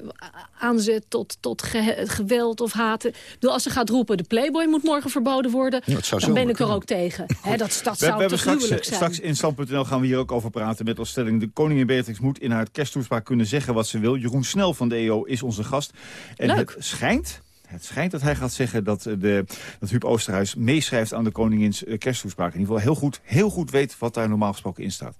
Speaker 24: aanzet tot, tot ge- geweld of haten... Bedoel, als ze gaat roepen, de Playboy moet morgen verboden worden...
Speaker 25: Ja,
Speaker 24: dan ben ik er ook tegen. Hè, dat dat
Speaker 17: We,
Speaker 24: zou
Speaker 17: we
Speaker 24: te
Speaker 17: straks,
Speaker 24: gruwelijk
Speaker 17: eh,
Speaker 24: zijn.
Speaker 17: straks in Stand.nl gaan we hier ook over praten met als stelling... de koningin Beatrix moet in haar kersttoespraak kunnen zeggen wat ze wil. Jeroen Snel van de EO is onze gast. En
Speaker 24: Leuk.
Speaker 17: het schijnt... Het schijnt dat hij gaat zeggen dat, eh, de, dat Huub Oosterhuis meeschrijft aan de koningins eh, kersttoespraak. In ieder geval heel goed, heel goed weet wat daar normaal gesproken in staat.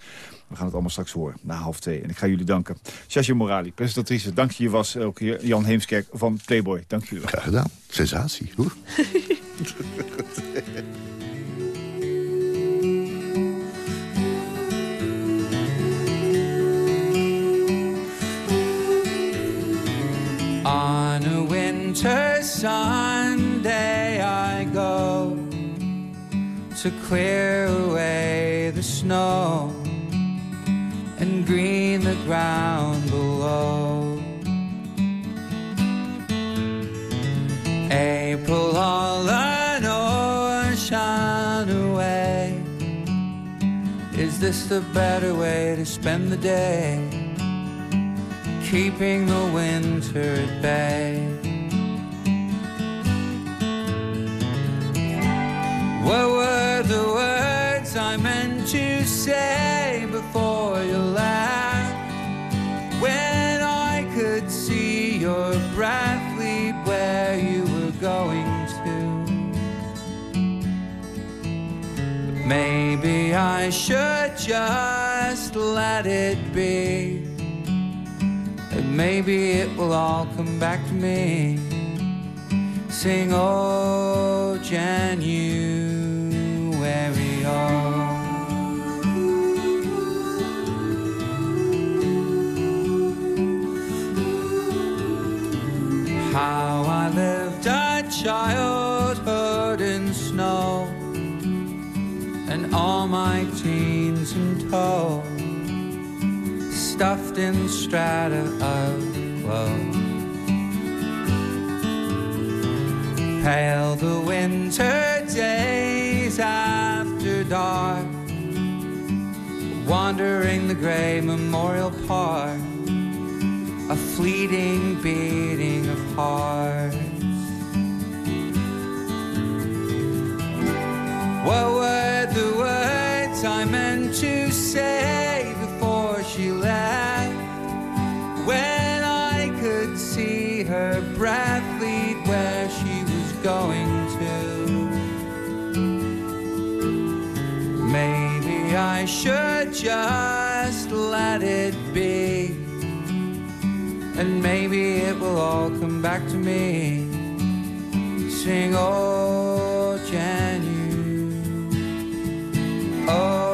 Speaker 17: We gaan het allemaal straks horen, na half twee. En ik ga jullie danken. Shasha Morali, presentatrice, dank je. Je was ook hier Jan Heemskerk van Playboy. Dank jullie wel.
Speaker 25: Graag gedaan. Sensatie.
Speaker 27: On a winter Sunday, I go to clear away the snow and green the ground below. April all an ocean away. Is this the better way to spend the day? Keeping the winter at bay. What were the words I meant to say before you left? When I could see your breath lead where you were going to. Maybe I should just let it be. And maybe it will all come back to me. Sing, oh, January, oh. How I lived a childhood in snow and all my teens in tow stuffed in strata of clothes. Pale the winter days after dark, wandering the gray memorial park, a fleeting beating of hearts. What were the words I meant to say she left? When I could see her breath lead where she was going to. Maybe I should just let it be. And maybe it will all come back to me. Sing, oh, oh.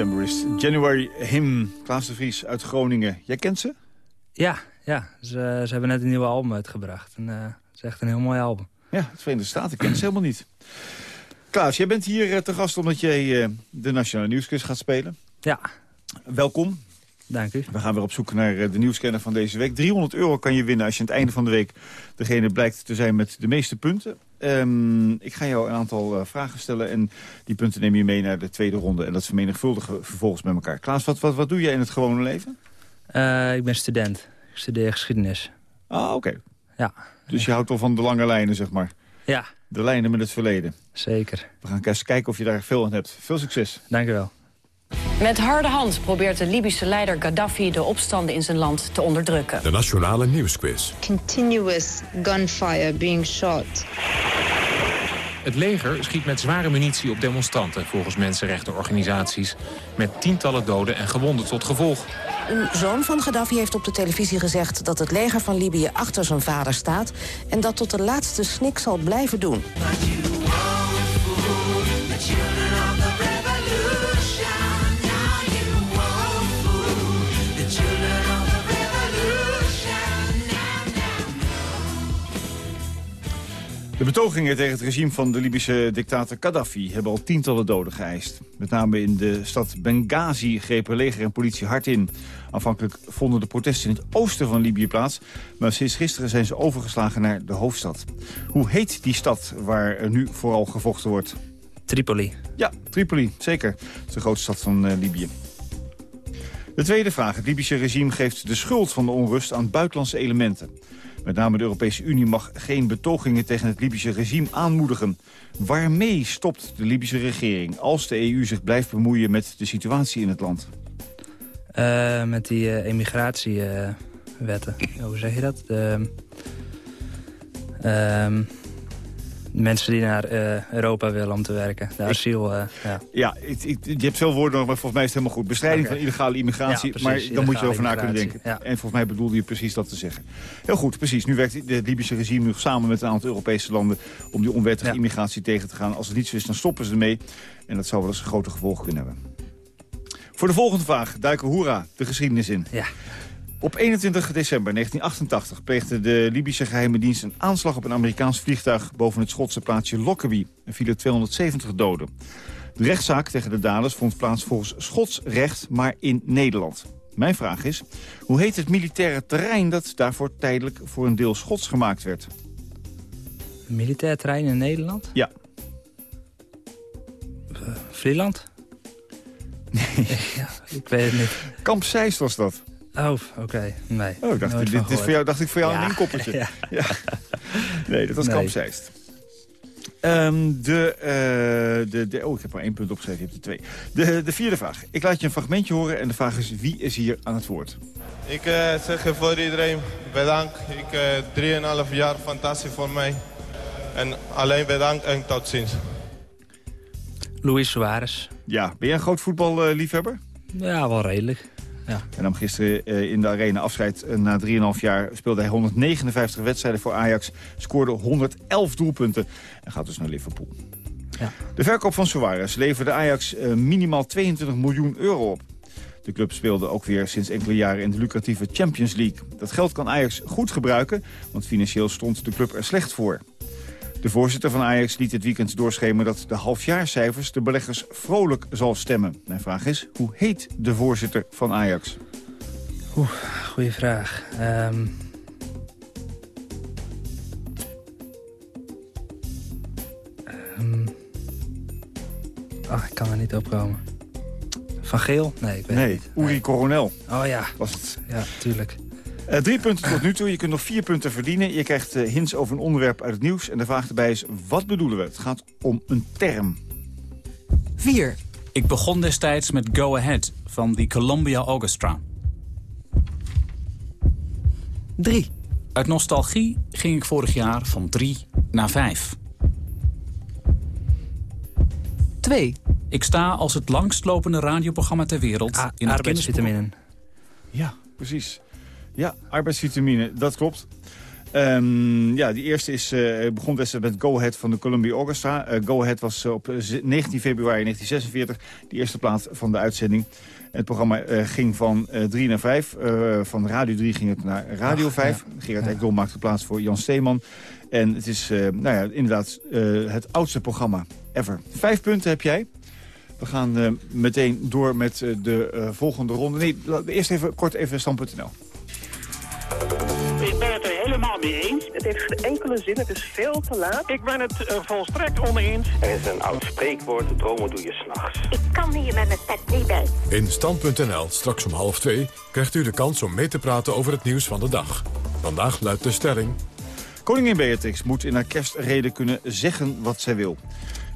Speaker 17: Decemberist. January Hymn. Klaas de Vries uit Groningen. Jij kent ze?
Speaker 28: Ja, ja. Ze, ze hebben net een nieuwe album uitgebracht. En, uh, het is echt een heel mooi album.
Speaker 17: Ja, het Verenigde Staten kent ze helemaal niet. Klaas, jij bent hier uh, te gast omdat jij uh, de Nationale Nieuwsquiz gaat spelen.
Speaker 28: Ja.
Speaker 17: Welkom.
Speaker 28: Dank u.
Speaker 17: We gaan weer op zoek naar de nieuwscanner van deze week. 300 euro kan je winnen als je aan het einde van de week degene blijkt te zijn met de meeste punten. Um, ik ga jou een aantal uh, vragen stellen en die punten neem je mee naar de tweede ronde. En dat vermenigvuldigen vervolgens met elkaar. Klaas, wat, wat, wat doe jij in het gewone leven?
Speaker 28: Uh, ik ben student. Ik studeer geschiedenis.
Speaker 17: Ah, oké. Okay.
Speaker 28: Ja.
Speaker 17: Dus je houdt wel van de lange lijnen, zeg maar?
Speaker 28: Ja.
Speaker 17: De lijnen met het verleden?
Speaker 28: Zeker.
Speaker 17: We gaan eens kijken of je daar veel aan hebt. Veel succes.
Speaker 28: Dank je wel.
Speaker 29: Met harde hand probeert de Libische leider Gaddafi de opstanden in zijn land te onderdrukken.
Speaker 1: De Nationale Nieuwsquiz.
Speaker 26: Continuous gunfire being shot.
Speaker 30: Het leger schiet met zware munitie op demonstranten, volgens mensenrechtenorganisaties. Met tientallen doden en gewonden tot gevolg.
Speaker 29: Een zoon van Gaddafi heeft op de televisie gezegd dat het leger van Libië achter zijn vader staat... en dat tot de laatste snik zal blijven doen.
Speaker 17: De betogingen tegen het regime van de Libische dictator Gaddafi hebben al tientallen doden geëist. Met name in de stad Benghazi grepen leger en politie hard in. Aanvankelijk vonden de protesten in het oosten van Libië plaats, maar sinds gisteren zijn ze overgeslagen naar de hoofdstad. Hoe heet die stad waar er nu vooral gevochten wordt?
Speaker 28: Tripoli.
Speaker 17: Ja, Tripoli, zeker. Het is de grootste stad van uh, Libië. De tweede vraag. Het Libische regime geeft de schuld van de onrust aan buitenlandse elementen. Met name de Europese Unie mag geen betogingen tegen het Libische regime aanmoedigen. Waarmee stopt de Libische regering als de EU zich blijft bemoeien met de situatie in het land?
Speaker 28: Uh, met die uh, emigratiewetten. Uh, Hoe zeg je dat? De, ehm, mensen die naar uh, Europa willen om te werken. De asiel, uh, ja.
Speaker 17: Ja, ik, ik, je hebt veel woorden, maar volgens mij is het helemaal goed. Bestrijding okay. van illegale immigratie, ja, precies, maar dan moet je over na kunnen denken.
Speaker 28: Ja.
Speaker 17: En volgens mij bedoelde je precies dat te zeggen. Heel goed, precies. Nu werkt het Libische regime nu samen met een aantal Europese landen... om die onwettige immigratie tegen te gaan. Als het niet zo is, dan stoppen ze ermee. En dat zou wel eens een grote gevolgen kunnen hebben. Voor de volgende vraag duiken hoera de geschiedenis in.
Speaker 28: Ja.
Speaker 17: Op 21 december 1988 pleegde de Libische geheime dienst een aanslag op een Amerikaans vliegtuig boven het Schotse plaatsje Lockerbie. Er vielen 270 doden. De rechtszaak tegen de daders vond plaats volgens Schots recht, maar in Nederland. Mijn vraag is, hoe heet het militaire terrein dat daarvoor tijdelijk voor een deel Schots gemaakt werd?
Speaker 28: Een militair terrein in Nederland?
Speaker 17: Ja.
Speaker 28: Uh, Vlieland?
Speaker 17: Nee.
Speaker 28: ja, ik weet het niet.
Speaker 17: Kamp Zeist was dat.
Speaker 28: Oh, oké. Okay. Nee.
Speaker 17: Oh, ik dacht, dit, dit is voor jou, dacht ik voor jou
Speaker 28: ja.
Speaker 17: een inkoppertje.
Speaker 28: Ja.
Speaker 17: ja. Nee, dat was
Speaker 28: nee.
Speaker 17: Um, de, uh, de, de, oh, ik heb maar één punt opgeschreven, je hebt er twee. De, de vierde vraag. Ik laat je een fragmentje horen en de vraag is wie is hier aan het woord?
Speaker 31: Ik uh, zeg voor iedereen bedankt. Ik uh, 3,5 jaar fantastisch voor mij. En alleen bedankt en tot ziens.
Speaker 28: Luis Suarez.
Speaker 17: Ja, ben jij een groot voetballiefhebber?
Speaker 28: Ja, wel redelijk. Ja.
Speaker 17: En nam gisteren uh, in de arena afscheid. Na 3,5 jaar speelde hij 159 wedstrijden voor Ajax. Scoorde 111 doelpunten en gaat dus naar Liverpool.
Speaker 28: Ja.
Speaker 17: De verkoop van Suarez leverde Ajax uh, minimaal 22 miljoen euro op. De club speelde ook weer sinds enkele jaren in de lucratieve Champions League. Dat geld kan Ajax goed gebruiken, want financieel stond de club er slecht voor. De voorzitter van Ajax liet dit weekend doorschemeren dat de halfjaarcijfers de beleggers vrolijk zal stemmen. Mijn vraag is, hoe heet de voorzitter van Ajax?
Speaker 28: Oeh, goeie vraag. Um... Um... Oh, ik kan er niet opkomen. Van Geel? Nee, ik weet
Speaker 17: nee,
Speaker 28: niet.
Speaker 17: Uri nee. Coronel.
Speaker 28: Oh ja.
Speaker 17: Was het.
Speaker 28: Ja, tuurlijk.
Speaker 17: Uh, drie punten tot nu toe. Je kunt nog vier punten verdienen. Je krijgt uh, hints over een onderwerp uit het nieuws. En de vraag erbij is, wat bedoelen we? Het gaat om een term.
Speaker 32: 4. Ik begon destijds met Go Ahead van de Columbia Orchestra.
Speaker 26: 3.
Speaker 32: Uit nostalgie ging ik vorig jaar van 3 naar 5.
Speaker 26: 2.
Speaker 32: Ik sta als het langstlopende radioprogramma ter wereld
Speaker 28: A
Speaker 32: in
Speaker 28: arbeidsvitaminen.
Speaker 17: Ja, precies. Ja, arbeidsvitamine, dat klopt. Ehm, ja, die eerste is, uh, begon wedstrijd met Go Ahead van de Columbia Orchestra. Uh, Go Ahead was op 19 februari 1946 de eerste plaat van de uitzending. Het programma uh, ging van 3 naar 5. van Radio 3 ging het naar Radio Ach, 5. Ja. Gerard ja. Ekdom maakte plaats voor Jan Steeman. En het is nou ja, inderdaad het oudste programma ever. Vijf punten heb jij. We gaan meteen door met de volgende ronde. Nee, eerst even kort even stand.nl.
Speaker 33: Ik ben het er helemaal mee eens.
Speaker 34: Het heeft geen enkele zin, het is veel te laat.
Speaker 33: Ik ben het uh, volstrekt oneens.
Speaker 35: Er is een oud spreekwoord, dromen doe je s'nachts.
Speaker 36: Ik kan hier met mijn pet niet bij.
Speaker 1: In Stand.nl, straks om half twee, krijgt u de kans om mee te praten over het nieuws van de dag. Vandaag luidt de stelling...
Speaker 17: Koningin Beatrix moet in haar kerstrede kunnen zeggen wat zij wil.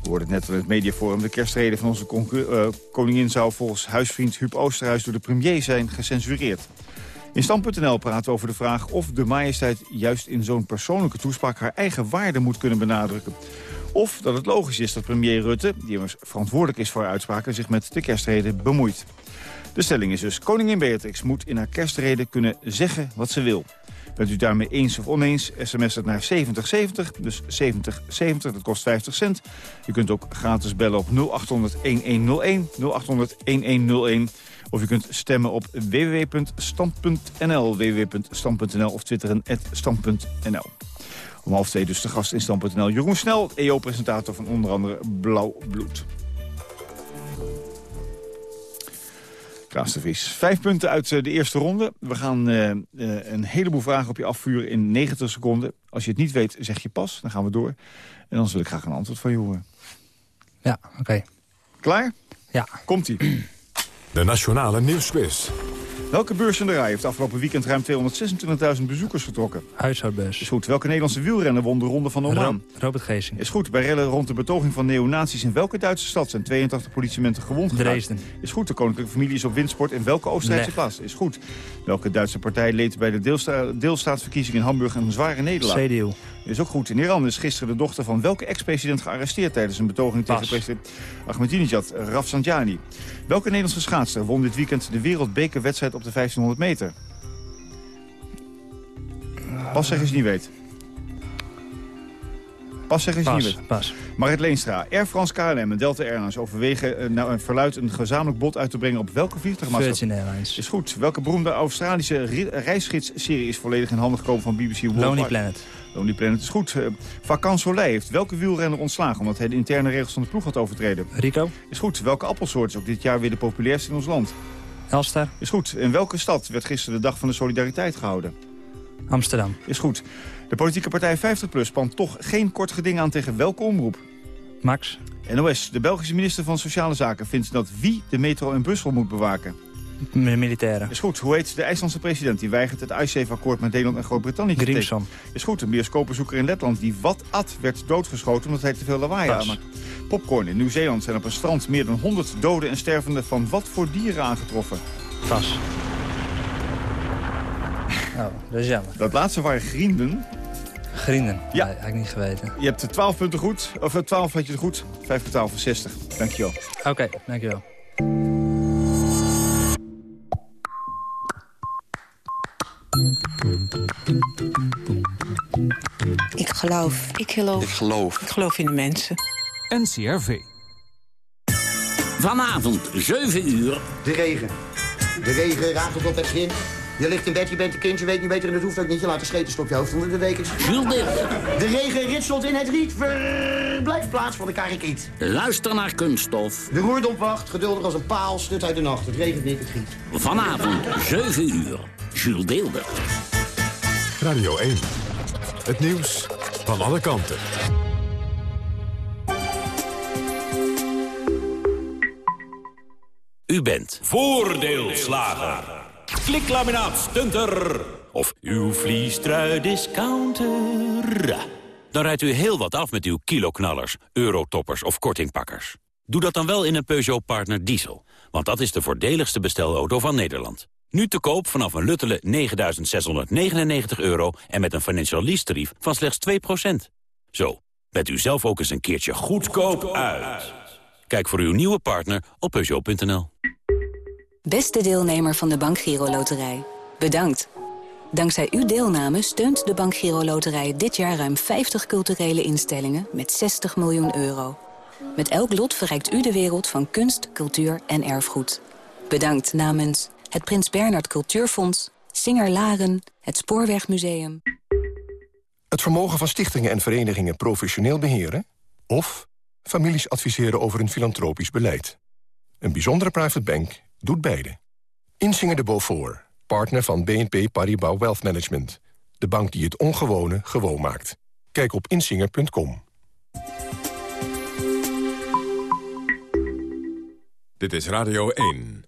Speaker 17: We hoorden het net in het mediaforum. De kerstrede van onze uh, koningin zou volgens huisvriend Huub Oosterhuis... door de premier zijn gecensureerd. In Stand.nl praten we over de vraag of de majesteit juist in zo'n persoonlijke toespraak haar eigen waarde moet kunnen benadrukken. Of dat het logisch is dat premier Rutte, die immers verantwoordelijk is voor uitspraken, zich met de kerstrede bemoeit. De stelling is dus, koningin Beatrix moet in haar kerstrede kunnen zeggen wat ze wil. Bent u daarmee eens of oneens, sms het naar 7070, dus 7070, dat kost 50 cent. U kunt ook gratis bellen op 0800-1101, 0800-1101. Of u kunt stemmen op www.stand.nl, www.stand.nl of twitteren stand.nl. Om half twee dus de gast in stand.nl. Jeroen Snel, EO-presentator van onder andere Blauw Bloed. Vries. Vijf punten uit eh, de eerste ronde. We gaan uh, uh, een heleboel vragen op je afvuren in 90 seconden. Als je het niet weet, zeg je pas. Dan gaan we door. En dan wil ik graag een antwoord van je horen.
Speaker 28: Ja, oké.
Speaker 17: Klaar?
Speaker 28: Ja.
Speaker 17: Komt-ie.
Speaker 1: De Nationale Nieuwsquiz.
Speaker 17: Welke beurs in de rij heeft afgelopen weekend ruim 226.000 bezoekers vertrokken?
Speaker 28: Huishoudbeurs.
Speaker 17: Is goed. Welke Nederlandse wielrenner won de Ronde van Oman?
Speaker 28: Robert Geesing.
Speaker 17: Is goed. Bij rellen rond de betoging van neonazies in welke Duitse stad zijn 82 politiementen gewond geraakt?
Speaker 28: Dresden.
Speaker 17: Is goed. De koninklijke familie is op windsport in welke Oostenrijkse plaats? Is goed. Welke Duitse partij leed bij de deelsta deelstaatsverkiezing in Hamburg een zware nederlaag?
Speaker 28: CDU.
Speaker 17: Is ook goed. In Iran is gisteren de dochter van welke ex-president gearresteerd tijdens een betoging
Speaker 28: Pas.
Speaker 17: tegen president Ahmadinejad, Rafsanjani. Welke Nederlandse schaatser won dit weekend de wereldbekerwedstrijd op de 1500 meter? Pas zeg je niet weet. Pas zeg
Speaker 28: Pas,
Speaker 17: niet weet.
Speaker 28: pas.
Speaker 17: Marit Leenstra, Air France KLM en Delta Airlines overwegen uh, nou, een verluid een gezamenlijk bod uit te brengen op welke vliegtuigmaatschappij?
Speaker 28: Virgin Airlines.
Speaker 17: Is goed. Welke beroemde Australische ri- reisgidsserie is volledig in handen gekomen van BBC Worldwide?
Speaker 28: Lonely Planet.
Speaker 17: Lonely Planet is goed. Uh, Vakant Soleil heeft welke wielrenner ontslagen omdat hij de interne regels van de ploeg had overtreden?
Speaker 28: Rico.
Speaker 17: Is goed. Welke appelsoort is ook dit jaar weer de populairste in ons land?
Speaker 28: Elstar.
Speaker 17: Is goed. In welke stad werd gisteren de Dag van de Solidariteit gehouden?
Speaker 28: Amsterdam.
Speaker 17: Is goed. De politieke partij 50PLUS spant toch geen kort geding aan tegen welke omroep?
Speaker 28: Max.
Speaker 17: NOS. De Belgische minister van Sociale Zaken vindt dat wie de metro in Brussel moet bewaken?
Speaker 28: Militairen.
Speaker 17: Is goed. Hoe heet de IJslandse president die weigert het ICE-akkoord met Nederland en Groot-Brittannië te tekenen? Is goed. Een bioscoopbezoeker in Letland die wat at werd doodgeschoten omdat hij te veel lawaai aanmaakt. Popcorn. In Nieuw-Zeeland zijn op een strand meer dan 100 doden en stervenden van wat voor dieren aangetroffen?
Speaker 28: Pas. Oh, dat is jammer.
Speaker 17: Dat laatste waren grienden.
Speaker 28: Grienden.
Speaker 17: Ja.
Speaker 28: Nee, had ik niet geweten.
Speaker 17: Je hebt 12 punten goed. Of eh, 12 had je goed. 5 keer 12 is 60. Dankjewel.
Speaker 28: Oké, dankjewel.
Speaker 37: Ik geloof. Ik geloof.
Speaker 38: Ik geloof.
Speaker 37: Ik geloof in de mensen.
Speaker 32: NCRV.
Speaker 39: Vanavond, 7 uur.
Speaker 40: De regen. De regen ratelt op het begin. Je ligt in bed, je bent een kind, je weet niet beter en dat hoeft ook niet. Je laat de scheten op je hoofd onder de dekens.
Speaker 39: Deelder.
Speaker 40: De regen ritselt in het riet. Verblijfplaats van de karikiet.
Speaker 39: Luister naar Kunststof.
Speaker 40: De roerdomp wacht, geduldig als een paal, stut uit de nacht. Het regent niet, het giet.
Speaker 39: Vanavond, 7 uur. Jules Deelder.
Speaker 1: Radio 1. Het nieuws van alle kanten.
Speaker 16: U bent voordeelslager. Kliklaminaat stunter. Of uw vliestrui discounter. Dan rijdt u heel wat af met uw kiloknallers, eurotoppers of kortingpakkers. Doe dat dan wel in een Peugeot Partner Diesel. Want dat is de voordeligste bestelauto van Nederland. Nu te koop vanaf een luttele 9.699 euro en met een financial lease tarief van slechts 2%. Zo, bent u zelf ook eens een keertje goedkoop uit. Kijk voor uw nieuwe partner op Peugeot.nl.
Speaker 41: Beste deelnemer van de Bank Giro Loterij. Bedankt.
Speaker 42: Dankzij uw deelname steunt de Bank Giro Loterij dit jaar ruim 50 culturele instellingen met 60 miljoen euro. Met elk lot verrijkt u de wereld van kunst, cultuur en erfgoed. Bedankt namens het Prins Bernhard Cultuurfonds, Singer Laren, het Spoorwegmuseum.
Speaker 43: Het vermogen van stichtingen en verenigingen professioneel beheren? Of families adviseren over een filantropisch beleid? Een bijzondere private bank doet beide. Insinger de Beaufort, partner van BNP Paribas Wealth Management. De bank die het ongewone gewoon maakt. Kijk op insinger.com.
Speaker 1: Dit is Radio 1.